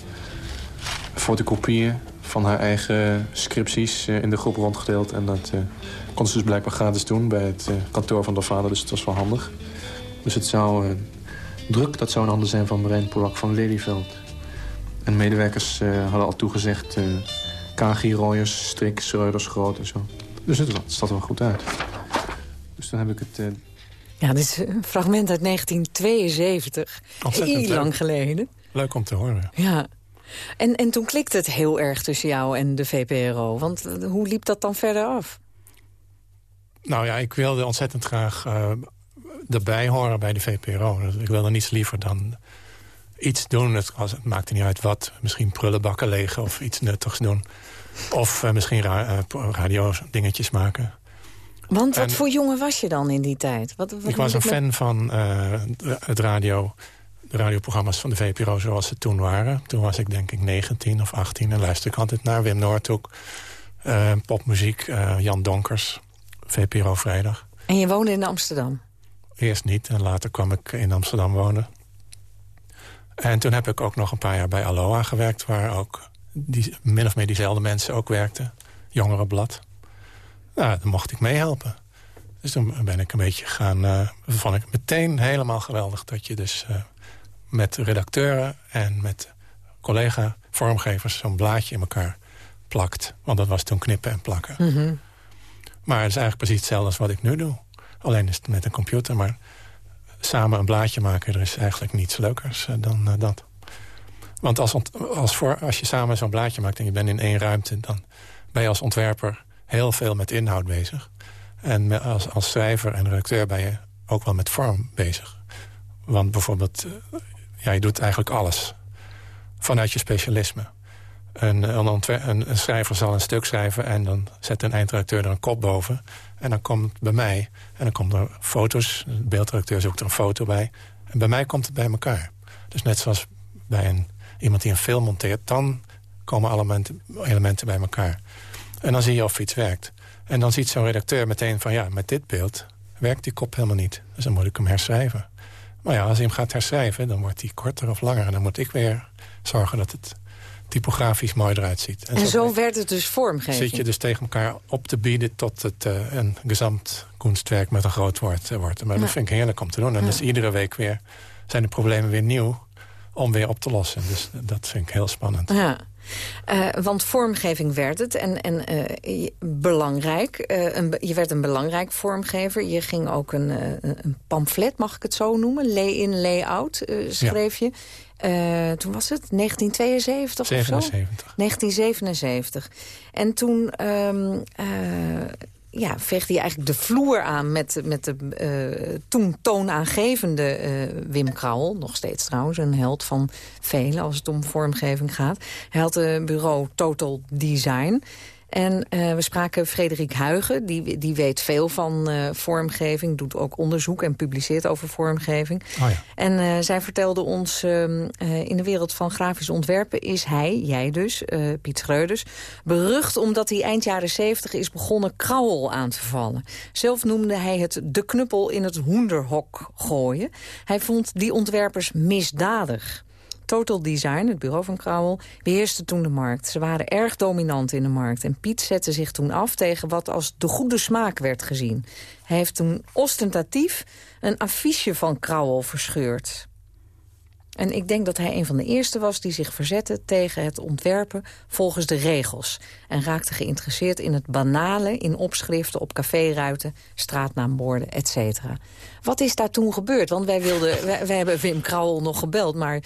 fotocopieën van haar eigen scripties uh, in de groep rondgedeeld. En dat uh, kon ze dus blijkbaar gratis doen bij het kantoor van de vader. Dus het was wel handig. Dus het zou druk. Dat zou een handen zijn van Marijn Polak van Lelyveld. En medewerkers uh, hadden al toegezegd... Uh, Kagi-rooiers, Strik, Schreuders, Groot en zo. Dus het, het staat er wel goed uit. Dus dan heb ik het... Uh... Ja, dit is een fragment uit 1972. Heel lang geleden. Leuk om te horen. Ja. En, en toen klikte het heel erg tussen jou en de VPRO. Want hoe liep dat dan verder af? Nou ja, ik wilde ontzettend graag erbij horen bij de VPRO. Ik wilde niets liever dan iets doen. Het, het maakte niet uit wat. Misschien prullenbakken legen of iets nuttigs doen. Of uh, misschien ra uh, radio dingetjes maken. Want wat voor jongen was je dan in die tijd? Wat, wat ik was een fan van uh, het radio, de radioprogramma's van de VPRO zoals ze toen waren. Toen was ik denk ik 19 of 18 en luisterde ik altijd naar Wim Noordhoek. popmuziek, Jan Donkers, VPRO Vrijdag. En je woonde in Amsterdam? Eerst niet en later kwam ik in Amsterdam wonen. En toen heb ik ook nog een paar jaar bij Aloha gewerkt... waar ook die, min of meer diezelfde mensen ook werkten. Jongerenblad. Nou, dan mocht ik meehelpen. Dus toen ben ik een beetje gaan... Uh, vond ik meteen helemaal geweldig dat je dus uh, met redacteuren... en met collega-vormgevers zo'n blaadje in elkaar plakt. Want dat was toen knippen en plakken. Mhm. Maar het is eigenlijk precies hetzelfde als wat ik nu doe. Alleen is het met een computer, maar samen een blaadje maken... er is eigenlijk niets leukers uh, dan uh, dat. Want als, als, voor, als je samen zo'n blaadje maakt en je bent in één ruimte... dan ben je als ontwerper heel veel met inhoud bezig. En als, als schrijver en redacteur ben je ook wel met vorm bezig. Want bijvoorbeeld, uh, ja, je doet eigenlijk alles. Vanuit je specialisme. Een, een, een, schrijver zal een stuk schrijven... en dan zet een eindredacteur er een kop boven. En dan komt bij mij. En dan komen er foto's. De beeldredacteur zoekt er een foto bij. En bij mij komt het bij elkaar. Dus net zoals bij een, iemand die een film monteert... dan komen elementen, elementen bij elkaar. En dan zie je of iets werkt. En dan ziet zo'n redacteur meteen van... ja, met dit beeld werkt die kop helemaal niet. Dus dan moet ik hem herschrijven. Maar ja, als hij hem gaat herschrijven... dan wordt hij korter of langer. En dan moet ik weer zorgen dat het typografisch mooi eruit ziet. En, zo, werd het dus vormgegeven. Zit je dus tegen elkaar op te bieden tot het uh, een kunstwerk met een groot woord uh, wordt. Maar dat vind ik heerlijk om te doen. En dus iedere week weer zijn de problemen weer nieuw om weer op te lossen. Dus dat vind ik heel spannend. Ja. Uh, want vormgeving werd het en, en uh, belangrijk. Uh, een, je werd een belangrijk vormgever. Je ging ook een, een pamflet, mag ik het zo noemen? Lay-in, lay-out schreef ja. je. Uh, toen was het 1972 77. of zo? 1977. En toen um, uh, ja, veegde hij eigenlijk de vloer aan met, met de uh, toen toonaangevende Wim Krauwel. Nog steeds trouwens een held van velen als het om vormgeving gaat. Hij had een bureau Total Design. En uh, we spraken Frederik Huigen, die, die weet veel van uh, vormgeving... doet ook onderzoek en publiceert over vormgeving. Oh ja. En uh, zij vertelde ons, in de wereld van grafisch ontwerpen... is hij, jij dus, Piet Schreuders, berucht... omdat hij eind jaren zeventig is begonnen krauwel aan te vallen. Zelf noemde hij het de knuppel in het hoenderhok gooien. Hij vond die ontwerpers misdadig. Total Design, het bureau van Krauwel, beheerste toen de markt. Ze waren erg dominant in de markt. En Piet zette zich toen af tegen wat als de goede smaak werd gezien. Hij heeft toen ostentatief een affiche van Krauwel verscheurd. En ik denk dat hij een van de eerste was die zich verzette tegen het ontwerpen volgens de regels. En raakte geïnteresseerd in het banale, in opschriften op caféruiten, straatnaamborden, et cetera. Wat is daar toen gebeurd? Want wij, wilden, wij, wij hebben Wim Krauwel nog gebeld, maar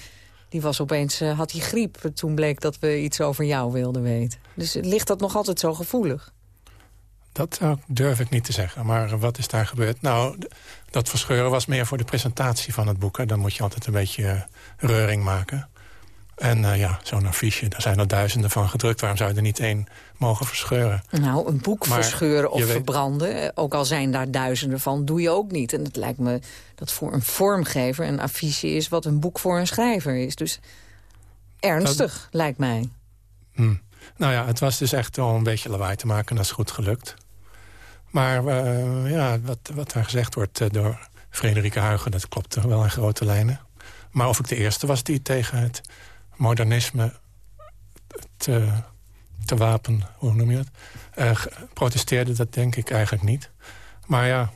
die was opeens, uh, had hij griep. Toen bleek dat we iets over jou wilden weten. Dus ligt dat nog altijd zo gevoelig? Dat durf ik niet te zeggen. Maar wat is daar gebeurd? Nou, dat verscheuren was meer voor de presentatie van het boek. Hè. Dan moet je altijd een beetje uh, reuring maken. En uh, ja, zo'n affiche, daar zijn er duizenden van gedrukt. Waarom zou je er niet één mogen verscheuren? Nou, een boek maar verscheuren of verbranden, ook al zijn daar duizenden van, doe je ook niet. En het lijkt me dat voor een vormgever een affiche is wat een boek voor een schrijver is. Dus ernstig, lijkt mij. Hm. Nou ja, het was dus echt om een beetje lawaai te maken. Dat is goed gelukt. Maar uh, ja, wat, wat daar gezegd wordt uh, door Frederike Huigen... dat klopt toch wel in grote lijnen. Maar of ik de eerste was die tegen het modernisme te, te wapen, hoe noem je dat, uh, protesteerde, dat denk ik eigenlijk niet. Maar ja...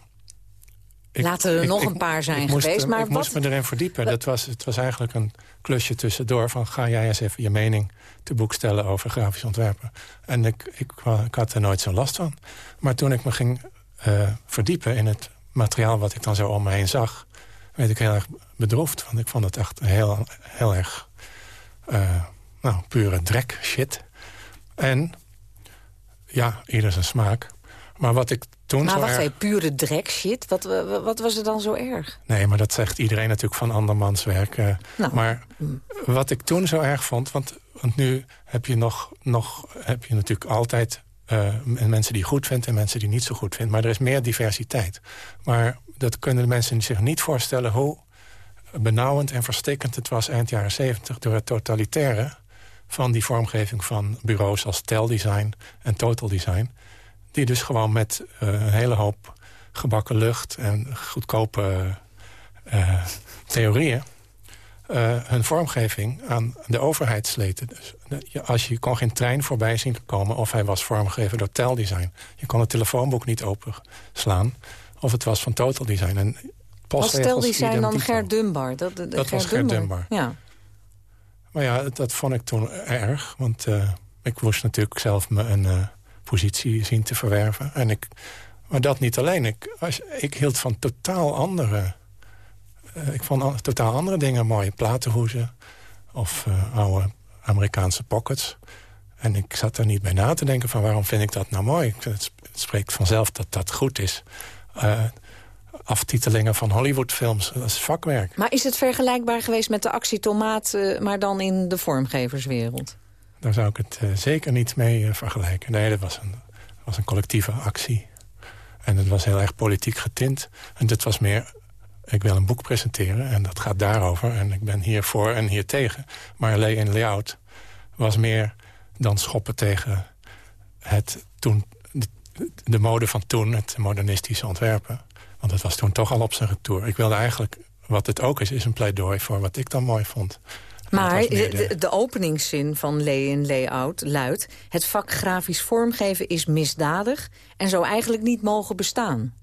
Ik, Laten er nog een paar zijn geweest. Maar ik moest me erin verdiepen. Dat was, het was eigenlijk een klusje tussendoor van... ga jij eens even je mening te boek stellen over grafisch ontwerpen. En ik, ik, ik had er nooit zo last van. Maar toen ik me ging uh, verdiepen in het materiaal wat ik dan zo om me heen zag... werd ik heel erg bedroefd. Want ik vond het echt heel, heel erg uh, nou, pure drek, shit. En ja, ieder zijn smaak. Maar wat ik toen maar zo wacht erg... even, pure drek, shit? Wat, wat was er dan zo erg? Nee, maar dat zegt iedereen natuurlijk van andermans werk. Uh, nou. Maar wat ik toen zo erg vond... Want, want nu heb je, nog, nog, heb je natuurlijk altijd uh, mensen die je goed vindt... en mensen die niet zo goed vindt. Maar er is meer diversiteit. Maar dat kunnen de mensen zich niet voorstellen... hoe benauwend en verstikkend het was eind jaren 70... door het totalitaire van die vormgeving van bureaus als Teldesign en Total Design... die dus gewoon met uh, een hele hoop gebakken lucht en goedkope uh, theorieën... Uh, hun vormgeving aan de overheid sleten. Dus, als je kon geen trein voorbij zien komen... of hij was vormgegeven door Teldesign. Je kon het telefoonboek niet openslaan. Of het was van Total Design. En was Teldesign dan Gert Dunbar? Dat, de, dat Gert was Gert Dunbar. Ja. Maar ja, dat, vond ik toen erg. Want uh, ik moest natuurlijk zelf me een uh, positie zien te verwerven. En ik, maar dat niet alleen. Ik, als, ik hield van totaal andere... Uh, ik vond totaal andere dingen mooi. Platenhoezen of oude Amerikaanse pockets. En ik zat er niet bij na te denken van waarom vind ik dat nou mooi. Het spreekt vanzelf dat dat goed is aftitelingen van Hollywoodfilms. Dat is vakwerk. Maar is het vergelijkbaar geweest met de actie Tomaat... Uh, maar dan in de vormgeverswereld? Daar zou ik het uh, zeker niet mee uh, vergelijken. Nee, dat was, een, was een collectieve actie. En het was heel erg politiek getint. En dit was meer, ik wil een boek presenteren... en dat gaat daarover. En ik ben hier voor en hier tegen. Maar lay in layout was meer dan schoppen tegen het toen... De, de mode van toen, het modernistische ontwerpen. Want het was toen toch al op zijn retour. Ik wilde eigenlijk, wat het ook is, is een pleidooi voor wat ik dan mooi vond. Maar de, de, openingszin van lay in layout luidt... het vak grafisch vormgeven is misdadig en zou eigenlijk niet mogen bestaan.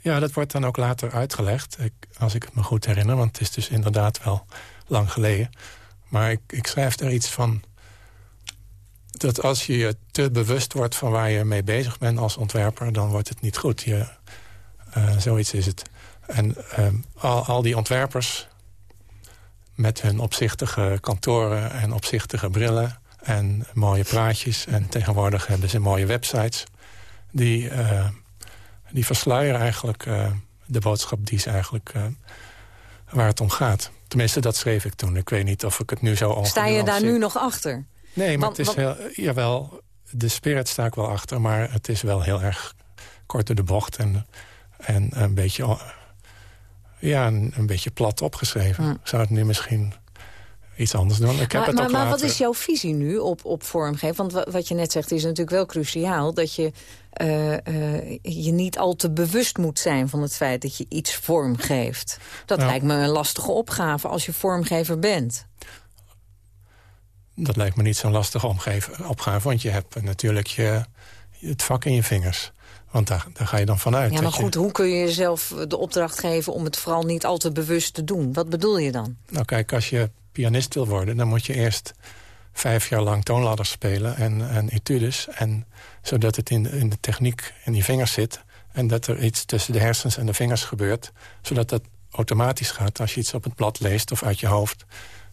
Ja, dat wordt dan ook later uitgelegd, ik, als ik het me goed herinner. Want het is dus inderdaad wel lang geleden. Maar ik, ik schrijf er iets van... dat als je je te bewust wordt van waar je mee bezig bent als ontwerper... dan wordt het niet goed. Je, zoiets is het. En uh, al, al die ontwerpers met hun opzichtige kantoren en opzichtige brillen... en mooie praatjes en tegenwoordig hebben ze mooie websites... die, uh, die versluieren eigenlijk de boodschap die ze eigenlijk, waar het om gaat. Tenminste, dat schreef ik toen. Ik weet niet of ik het nu zo... Sta je daar nu nog achter? Nee, maar want, het is heel... Jawel, de spirit sta ik wel achter, maar het is wel heel erg kort door de bocht... en en een beetje, ja, een, een beetje plat opgeschreven. Hm. Ik zou het nu misschien iets anders doen. Ik heb maar het maar, maar wat is jouw visie nu op, op vormgeven? Want wat je net zegt is natuurlijk wel cruciaal... dat je uh, uh, je niet al te bewust moet zijn van het feit dat je iets vormgeeft. Dat Nou. lijkt me een lastige opgave als je vormgever bent. Dat lijkt me niet zo'n lastige opgave. Want je hebt natuurlijk je, het vak in je vingers. Want daar, daar ga je dan vanuit. Ja, maar goed, hoe kun je jezelf de opdracht geven... om het vooral niet al te bewust te doen? Wat bedoel je dan? Nou kijk, als je pianist wil worden... dan moet je eerst vijf jaar lang toonladders spelen en, en etudes. En, zodat het in de, in de techniek in die vingers zit. En dat er iets tussen de hersens en de vingers gebeurt. Zodat dat automatisch gaat als je iets op het blad leest of uit je hoofd.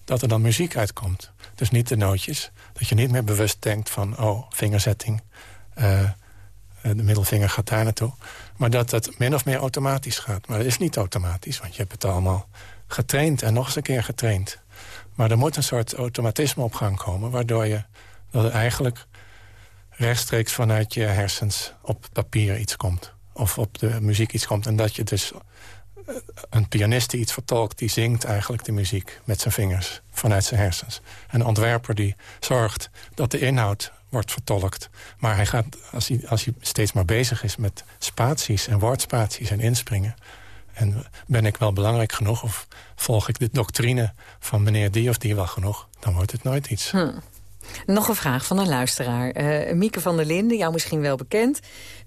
Dat er dan muziek uitkomt. Dus niet de nootjes. Dat je niet meer bewust denkt van, oh, vingerzetting. Uh, de middelvinger gaat daar naartoe. Maar dat het min of meer automatisch gaat. Maar dat is niet automatisch, want je hebt het allemaal getraind en nog eens een keer getraind. Maar er moet een soort automatisme op gang komen... waardoor je dat eigenlijk rechtstreeks vanuit je hersens op papier iets komt. Of op de muziek iets komt. En dat je dus eh, een pianist die iets vertolkt... die zingt eigenlijk de muziek met zijn vingers vanuit zijn hersens. En een ontwerper die zorgt dat de inhoud wordt vertolkt. Maar hij gaat, als hij, als hij steeds maar bezig is met spaties en woordspaties en inspringen... en ben ik wel belangrijk genoeg of volg ik de doctrine van meneer die of die wel genoeg... dan wordt het nooit iets. Hm. Nog een vraag van een luisteraar. Uh, Mieke van der Linden, jou misschien wel bekend.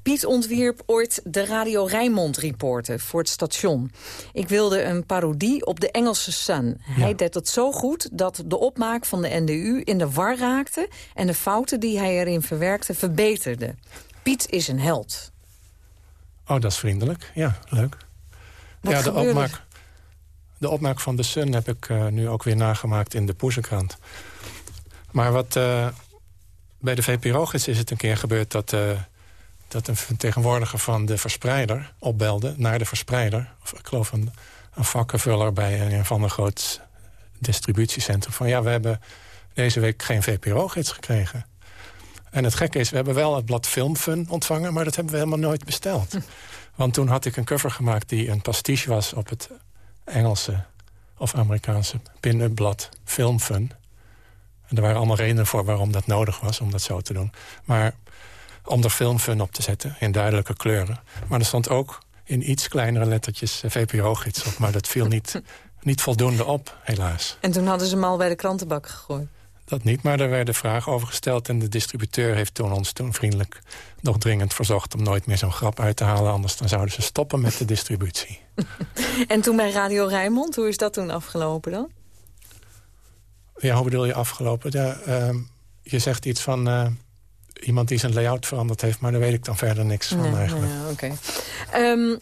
Piet ontwierp ooit de Radio Rijnmond reporter voor het station. Ik wilde een parodie op de Engelse Sun. Hij deed het zo goed dat de opmaak van de NDU in de war raakte... en de fouten die hij erin verwerkte verbeterde. Piet is een held. Oh, dat is vriendelijk. Ja, leuk. ja, de opmaak, de opmaak van de Sun heb ik uh, nu ook weer nagemaakt in de Poezenkrant. Maar wat uh, bij de VPRO-gids is het een keer gebeurd... dat, uh, dat een vertegenwoordiger van de verspreider opbelde naar de verspreider. Of, ik geloof een, een vakkenvuller bij een van de groot distributiecentrum. Van ja, we hebben deze week geen VPRO-gids gekregen. En het gekke is, we hebben wel het blad Filmfun ontvangen... maar dat hebben we helemaal nooit besteld. Want toen had ik een cover gemaakt die een pastiche was... op het Engelse of Amerikaanse pin-up blad Filmfun. En er waren allemaal redenen voor waarom dat nodig was, om dat zo te doen. Maar om er filmfun op te zetten, in duidelijke kleuren. Maar er stond ook in iets kleinere lettertjes eh, VPRO-gids op. Maar dat viel niet, niet voldoende op, helaas. En toen hadden ze hem al bij de krantenbak gegooid? Dat niet, maar er werden vragen over gesteld... en de distributeur heeft toen ons toen vriendelijk nog dringend verzocht... om nooit meer zo'n grap uit te halen, anders dan zouden ze stoppen met de distributie. en toen bij Radio Rijnmond, hoe is dat toen afgelopen dan? Ja, hoe bedoel je afgelopen? Ja, uh, je zegt iets van uh, iemand die zijn layout veranderd heeft... maar daar weet ik dan verder niks van eigenlijk. Ja, oké. Okay. Um,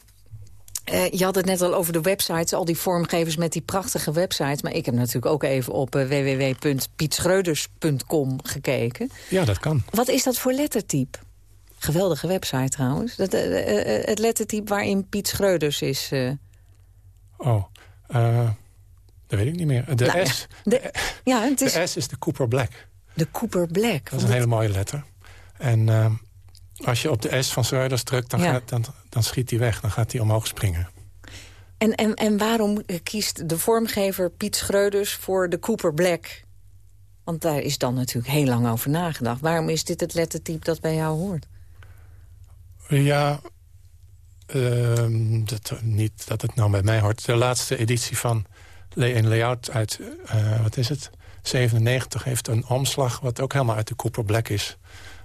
uh, je had het net al over de websites, al die vormgevers met die prachtige websites. Maar ik heb natuurlijk ook even op uh, www.pietschreuders.com gekeken. Ja, dat kan. Wat is dat voor lettertype? Geweldige website trouwens. Dat, het lettertype waarin Piet Schreuders is. Oh, dat weet ik niet meer. De nou S. De, ja, het is... de S is de Cooper Black. De Cooper Black. Dat is een hele mooie letter. En uh, als je op de S van Schreuders drukt, dan, gaat, dan, dan schiet hij weg. Dan gaat hij omhoog springen. En, en, en waarom kiest de vormgever Piet Schreuders voor de Cooper Black? Want daar is dan natuurlijk heel lang over nagedacht. Waarom is dit het lettertype dat bij jou hoort? Ja, uh, dat, niet dat het nou bij mij hoort. De laatste editie van een layout uit, uh, wat is het, 97 heeft een omslag... wat ook helemaal uit de Cooper Black is.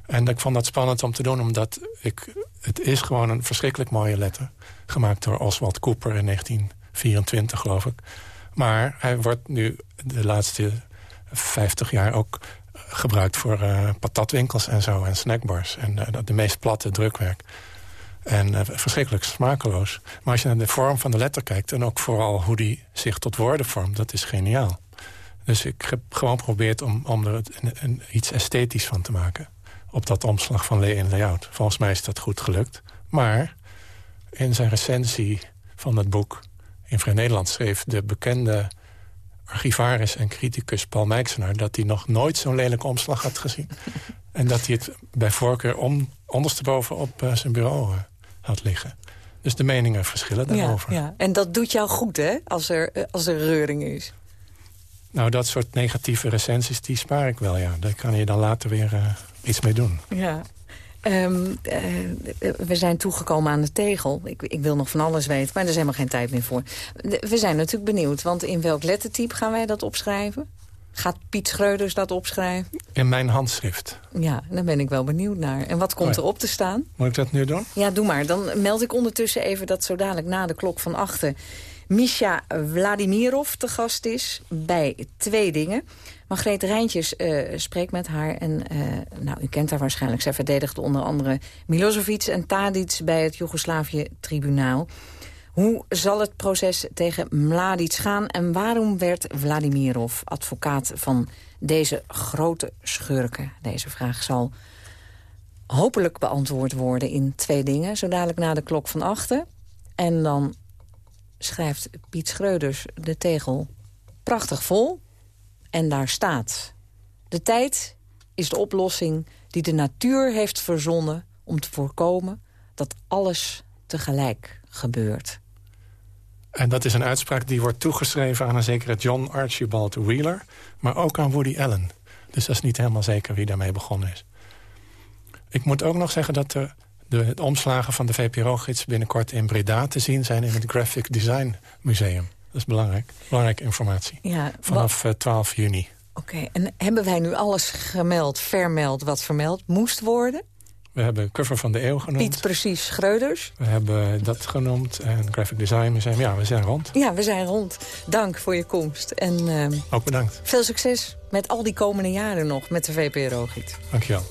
En ik vond dat spannend om te doen, omdat ik, het is gewoon een verschrikkelijk mooie letter. Gemaakt door Oswald Cooper in 1924, geloof ik. Maar hij wordt nu de laatste 50 jaar ook gebruikt voor uh, patatwinkels en zo... en snackbars en uh, de meest platte drukwerk. En uh, verschrikkelijk smakeloos. Maar als je naar de vorm van de letter kijkt... en ook vooral hoe die zich tot woorden vormt, dat is geniaal. Dus ik heb gewoon geprobeerd om, om er iets esthetisch van te maken. Op dat omslag van lay in layout. Volgens mij is dat goed gelukt. Maar in zijn recensie van het boek in Vrij Nederland schreef de bekende archivaris en criticus Paul Mijksenaar... dat hij nog nooit zo'n lelijke omslag had gezien. en dat hij het bij voorkeur om, ondersteboven op uh, zijn bureau uh, had liggen. Dus de meningen verschillen daarover. Ja, ja. En dat doet jou goed, hè, als er, eh, als er reuring is? Nou, dat soort negatieve recensies, die spaar ik wel, ja. Daar kan je dan later weer uh, iets mee doen. Ja. Um, uh, we zijn toegekomen aan de tegel. Ik, ik, wil nog van alles weten, maar er is helemaal geen tijd meer voor. we zijn natuurlijk benieuwd, want in welk lettertype gaan wij dat opschrijven? Gaat Piet Schreuders dat opschrijven? In mijn handschrift. Ja, daar ben ik wel benieuwd naar. En wat komt ja. erop te staan? Moet ik dat nu doen? Ja, doe maar. Dan meld ik ondertussen even dat zo dadelijk na de klok van achten... Misha Vladimirov te gast is bij Twee Dingen. Margreet Rijntjes eh, spreekt met haar. En eh, nou, u kent haar waarschijnlijk. Zij verdedigde onder andere Milosevic en Tadic bij het Joegoslavië-tribunaal. Hoe zal het proces tegen Mladic gaan? En waarom werd Vladimirov advocaat van deze grote schurken? Deze vraag zal hopelijk beantwoord worden in twee dingen. Zo dadelijk na de klok van achten. En dan schrijft Piet Schreuders de tegel prachtig vol. En daar staat... De tijd is de oplossing die de natuur heeft verzonnen... om te voorkomen dat alles tegelijk gebeurt. En dat is een uitspraak die wordt toegeschreven aan een zekere John Archibald Wheeler... maar ook aan Woody Allen. Dus dat is niet helemaal zeker wie daarmee begonnen is. Ik moet ook nog zeggen dat de, de, omslagen van de VPRO-gids... binnenkort in Breda te zien zijn in het Graphic Design Museum. Dat is belangrijk. Belangrijke informatie. Ja, Vanaf eh, 12 juni. Oké, en hebben wij nu alles gemeld, vermeld, wat vermeld moest worden? We hebben cover van de eeuw genoemd. Piet precies Schreuders. We hebben dat genoemd. En Graphic Design Museum. Ja, we zijn rond. Ja, we zijn rond. Dank voor je komst. En ehm, Ook bedankt. veel succes met al die komende jaren nog met de VPRO-gids. Dankjewel.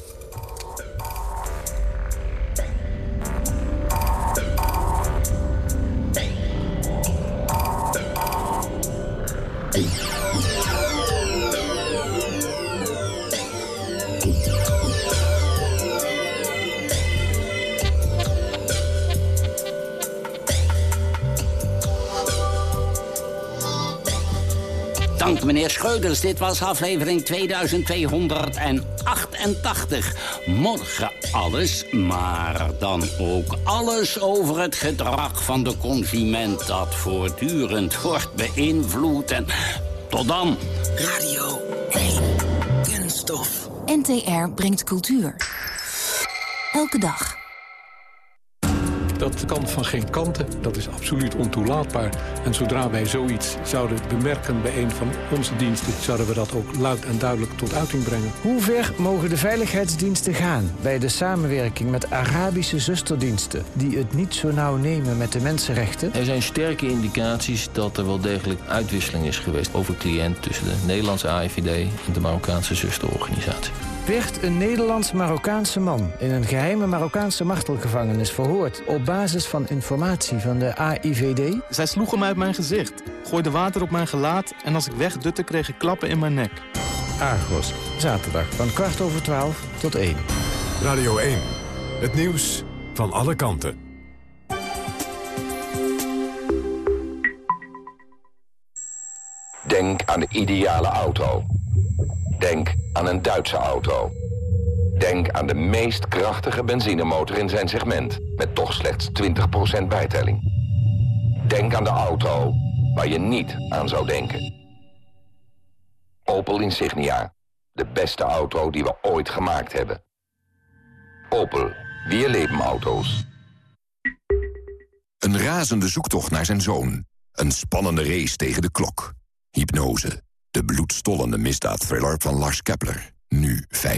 Dank meneer Scheuders. Dit was aflevering 2288. Morgen alles, maar dan ook alles over het gedrag van de consument... dat voortdurend wordt beïnvloed. En tot dan. Radio 1. Kunststof. NTR brengt cultuur. Elke dag. Dat kan van geen kanten, dat is absoluut ontoelaatbaar. En zodra wij zoiets zouden bemerken bij een van onze diensten... zouden we dat ook luid en duidelijk tot uiting brengen. Hoe ver mogen de veiligheidsdiensten gaan bij de samenwerking met Arabische zusterdiensten... die het niet zo nauw nemen met de mensenrechten? Er zijn sterke indicaties dat er wel degelijk uitwisseling is geweest... over cliënt tussen de Nederlandse AIVD en de Marokkaanse zusterorganisatie. Werd een Nederlands-Marokkaanse man in een geheime Marokkaanse martelgevangenis verhoord... op basis van informatie van de AIVD? Zij sloegen mij uit mijn gezicht, gooiden water op mijn gelaat... en als ik wegdutte kreeg ik klappen in mijn nek. Argos, zaterdag van kwart over twaalf tot één. Radio 1, het nieuws van alle kanten. Denk aan de ideale auto. Denk aan een Duitse auto. Denk aan de meest krachtige benzinemotor in zijn segment... met toch slechts 20% bijtelling. Denk aan de auto waar je niet aan zou denken. Opel Insignia. De beste auto die we ooit gemaakt hebben. Opel. Wir leben auto's. Een razende zoektocht naar zijn zoon. Een spannende race tegen de klok. Hypnose. De bloedstollende misdaadthriller van Lars Kepler. Nu 5,95.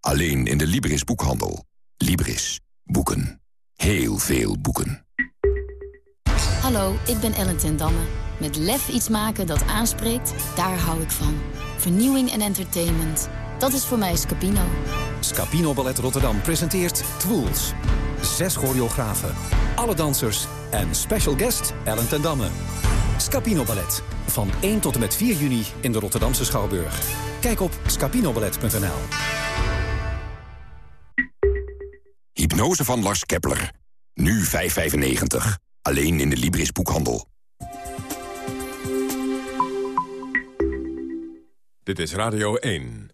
Alleen in de Libris boekhandel. Libris. Boeken. Heel veel boeken. Hallo, ik ben Ellen ten Damme. Met lef iets maken dat aanspreekt, daar hou ik van. Vernieuwing en entertainment. Dat is voor mij Scapino. Scapino Ballet Rotterdam presenteert Twools. Zes choreografen, alle dansers en special guest Ellen ten Damme. Scapino Ballet. Van 1 tot en met 4 juni in de Rotterdamse Schouwburg. Kijk op scapinoballet.nl. Hypnose van Lars Kepler. Nu 5,95. Alleen in de Libris boekhandel. Dit is Radio 1.